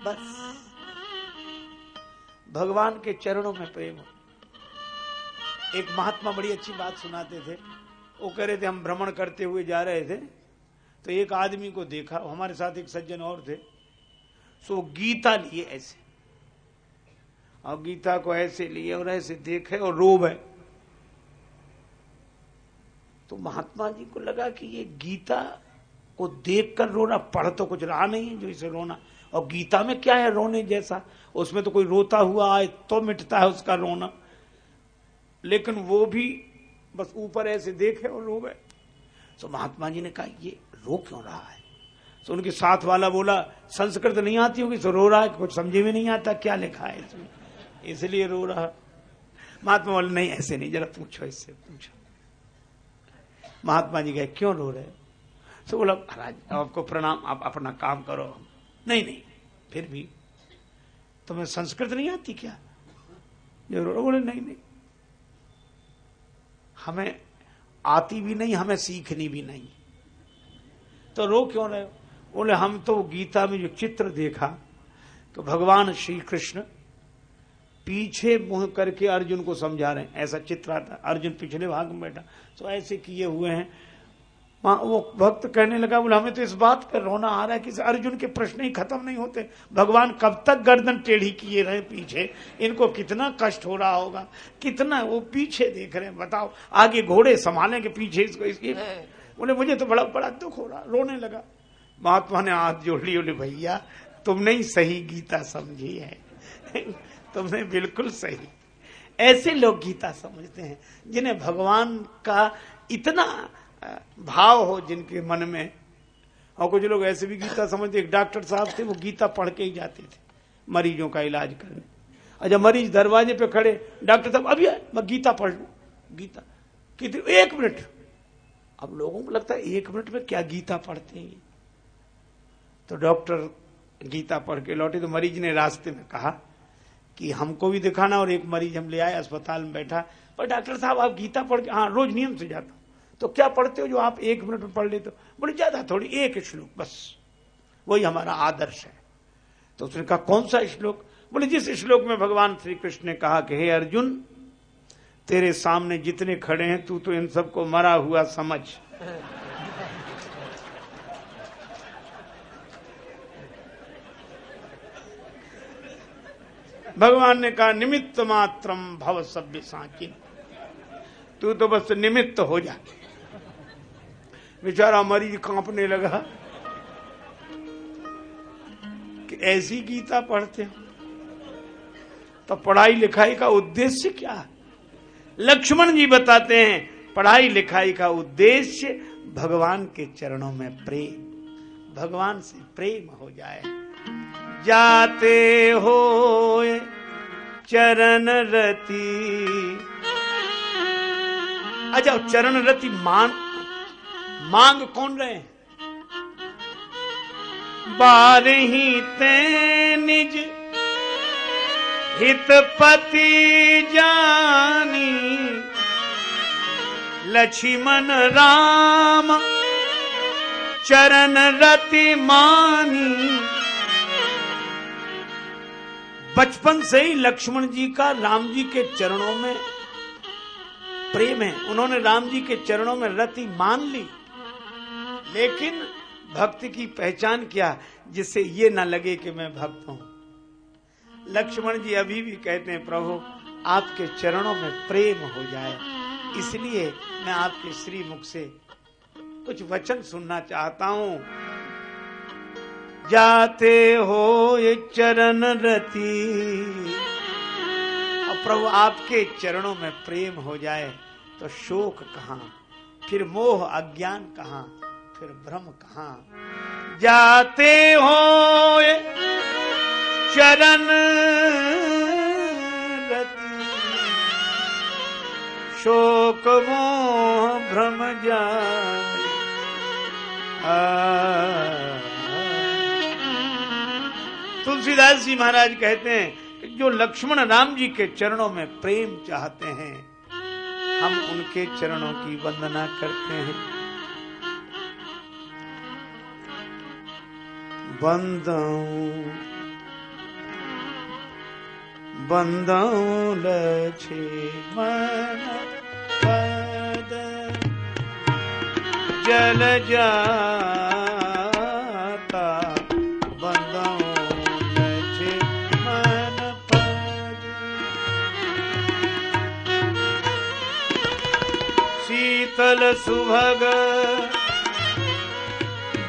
बस। भगवान के चरणों में प्रेम हो। एक महात्मा बड़ी अच्छी बात सुनाते थे। वो कह रहे थे, हम भ्रमण करते हुए जा रहे थे तो एक आदमी को देखा। हमारे साथ एक सज्जन और थे। सो गीता लिए ऐसे। और गीता को ऐसे लिए और ऐसे देखे और रोब है तो महात्मा जी को लगा कि ये गीता को देखकर रोना, पढ़ तो कुछ रहा नहीं है जो इसे रोना। और गीता में क्या है रोने जैसा? उसमें तो कोई रोता हुआ आए तो मिटता है उसका रोना। लेकिन वो भी बस ऊपर ऐसे देखे और रो गए। तो महात्मा जी ने कहा, ये रो क्यों रहा है? तो उनके साथ वाला बोला, संस्कृत नहीं आती होगी तो रो रहा है, कुछ समझे में नहीं आता, क्या लिखा है इसमें? इसलिए रो रहा। महात्मा बोले, नहीं, ऐसे नहीं, जरा पूछो, इससे पूछो। महात्मा जी गए क्यों रो रहे तो बोला, महाराज, आपको प्रणाम, आप अपना काम करो। नहीं नहीं, फिर भी तुम्हें तो संस्कृत नहीं आती क्या? जो ज़रूर। बोले नहीं नहीं, हमें आती भी नहीं, हमें सीखनी भी नहीं। तो रो क्यों रहे बोले, हम तो गीता में जो चित्र देखा तो भगवान श्री कृष्ण पीछे मुँह करके अर्जुन को समझा रहे हैं। ऐसा चित्र आता अर्जुन पिछले भाग में बैठा। तो ऐसे किए हुए हैं। वो भक्त कहने लगा बोले हमें तो इस बात पर रोना आ रहा है कि अर्जुन के प्रश्न ही खत्म नहीं होते। भगवान कब तक गर्दन टेढ़ी किए रहे पीछे? इनको कितना कष्ट हो रहा होगा। कितना वो पीछे देख रहे हैं। बताओ आगे घोड़े संभालेंगे पीछे इसको इसकी बोले मुझे तो बड़ा बड़ा दुख हो रहा। रोने लगा। महात्मा ने हाथ जोड़ ली बोले भैया तुमने ही सही गीता समझी है। तुमने बिल्कुल सही। ऐसे लोग गीता समझते हैं, जिन्हें भगवान का इतना भाव हो जिनके मन में। और कुछ लोग ऐसे भी गीता समझते, एक डॉक्टर साहब थे, वो गीता पढ़ के ही जाते थे, मरीजों का इलाज करने। अच्छा मरीज़ दरवाजे पे खड़े, डॉक्टर साहब, अभी मैं गीता पढ़ लू। गीता, कितनी, एक मिनट। अब लोगों को लगता है, एक मिनट में क्या गीता पढ़ते हैं तो डॉक्टर गीता पढ़ के लौटे तो मरीज़ ने रास्ते में कहा कि हमको भी दिखाना और एक मरीज़ हम ले आए, अस्पताल में बैठा। पर डॉक्टर साहब, आप गीता पढ़ के हाँ रोज नियम से जाता तो क्या पढ़ते हो जो आप एक मिनट में पढ़ लेते हो? बोले, ज़्यादा थोड़ी, एक श्लोक, बस। वही हमारा आदर्श है। तो उसने कहा, कौन सा श्लोक? बोले, जिस श्लोक में भगवान श्री कृष्ण ने कहा कि, हे अर्जुन, तेरे सामने जितने खड़े हैं, तू तो इन सबको मरा हुआ समझ। भगवान ने कहा, निमित्त मात्रम भव सभ्य साकिन तू तो बस निमित्त हो जा। बेचारा मरीज़ कांपने लगा कि ऐसी गीता पढ़ते हो। तो पढ़ाई लिखाई का उद्देश्य क्या? लक्ष्मण जी बताते हैं पढ़ाई लिखाई का उद्देश्य भगवान के चरणों में प्रेम। भगवान से प्रेम हो जाए। जाते हो चरण रति। अच्छा चरण रति मान मांग कौन रहे बारही ते निज हितपति जानी। लक्ष्मण राम चरण रति मानी। बचपन से ही लक्ष्मण जी का, राम जी के चरणों में प्रेम है। उन्होंने राम जी के चरणों में रति मान ली, लेकिन भक्ति की पहचान क्या, जिससे ये ना लगे कि मैं भक्त हूँ। लक्ष्मण जी अभी भी कहते हैं, प्रभु, आपके चरणों में प्रेम हो जाए। इसलिए मैं आपके श्री मुख से कुछ वचन सुनना चाहता हूँ। जाते हो ये चरण रति और प्रभु आपके चरणों में प्रेम हो जाए तो शोक कहा? फिर मोह अज्ञान कहा? फिर भ्रम कहा? जाते हो ये चरण रति शोक, मोह, भ्रम जाए तुलसीदास जी महाराज कहते हैं कि जो लक्ष्मण राम जी के चरणों में प्रेम चाहते हैं, हम उनके चरणों की वंदना करते हैं। बंदऊ बंदऊ लक्ष्मण पद, जल जाता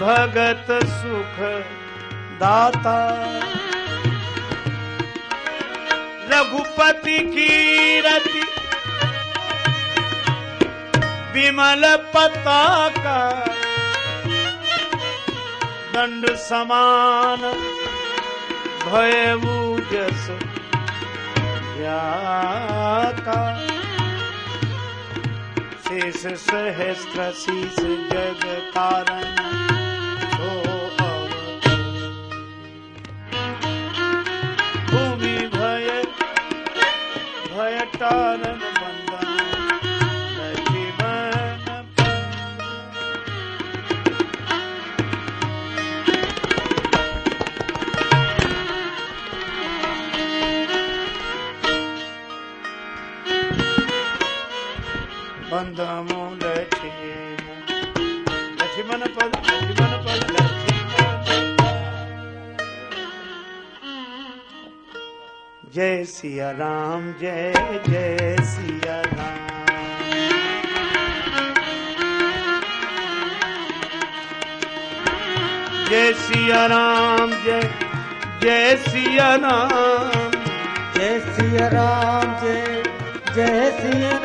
भगत सुख दाता। रघुपति कीरति विमल पता दंड समान भयऊ जस का शेष सहस्त्र शीस जग कारण लक्ष्मण जय सिया राम जय जय सिया राम जय सिया राम जय जय सिया राम जय सिया राम जय जय सिया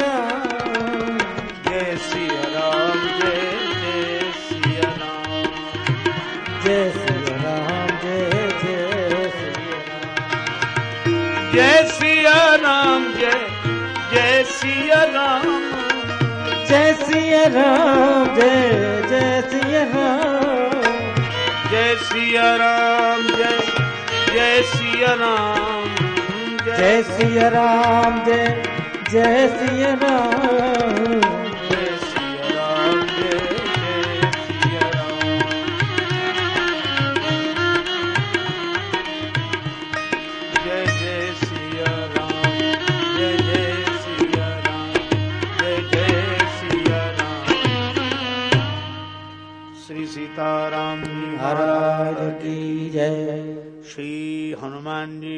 जय सिया राम जय जय सिया राम जय सिया राम जय। जय सिया राम जय सिया राम जय जय सिया राम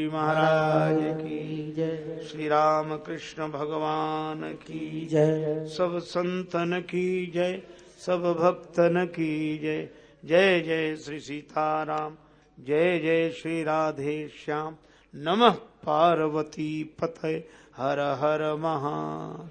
महाराज की जय। श्री राम कृष्ण भगवान की की जय। सब संतन की जय सब भक्तन की जय। जय जय श्री सीताराम जय जय श्री राधे श्याम। नमः पार्वती पतय हर हर महा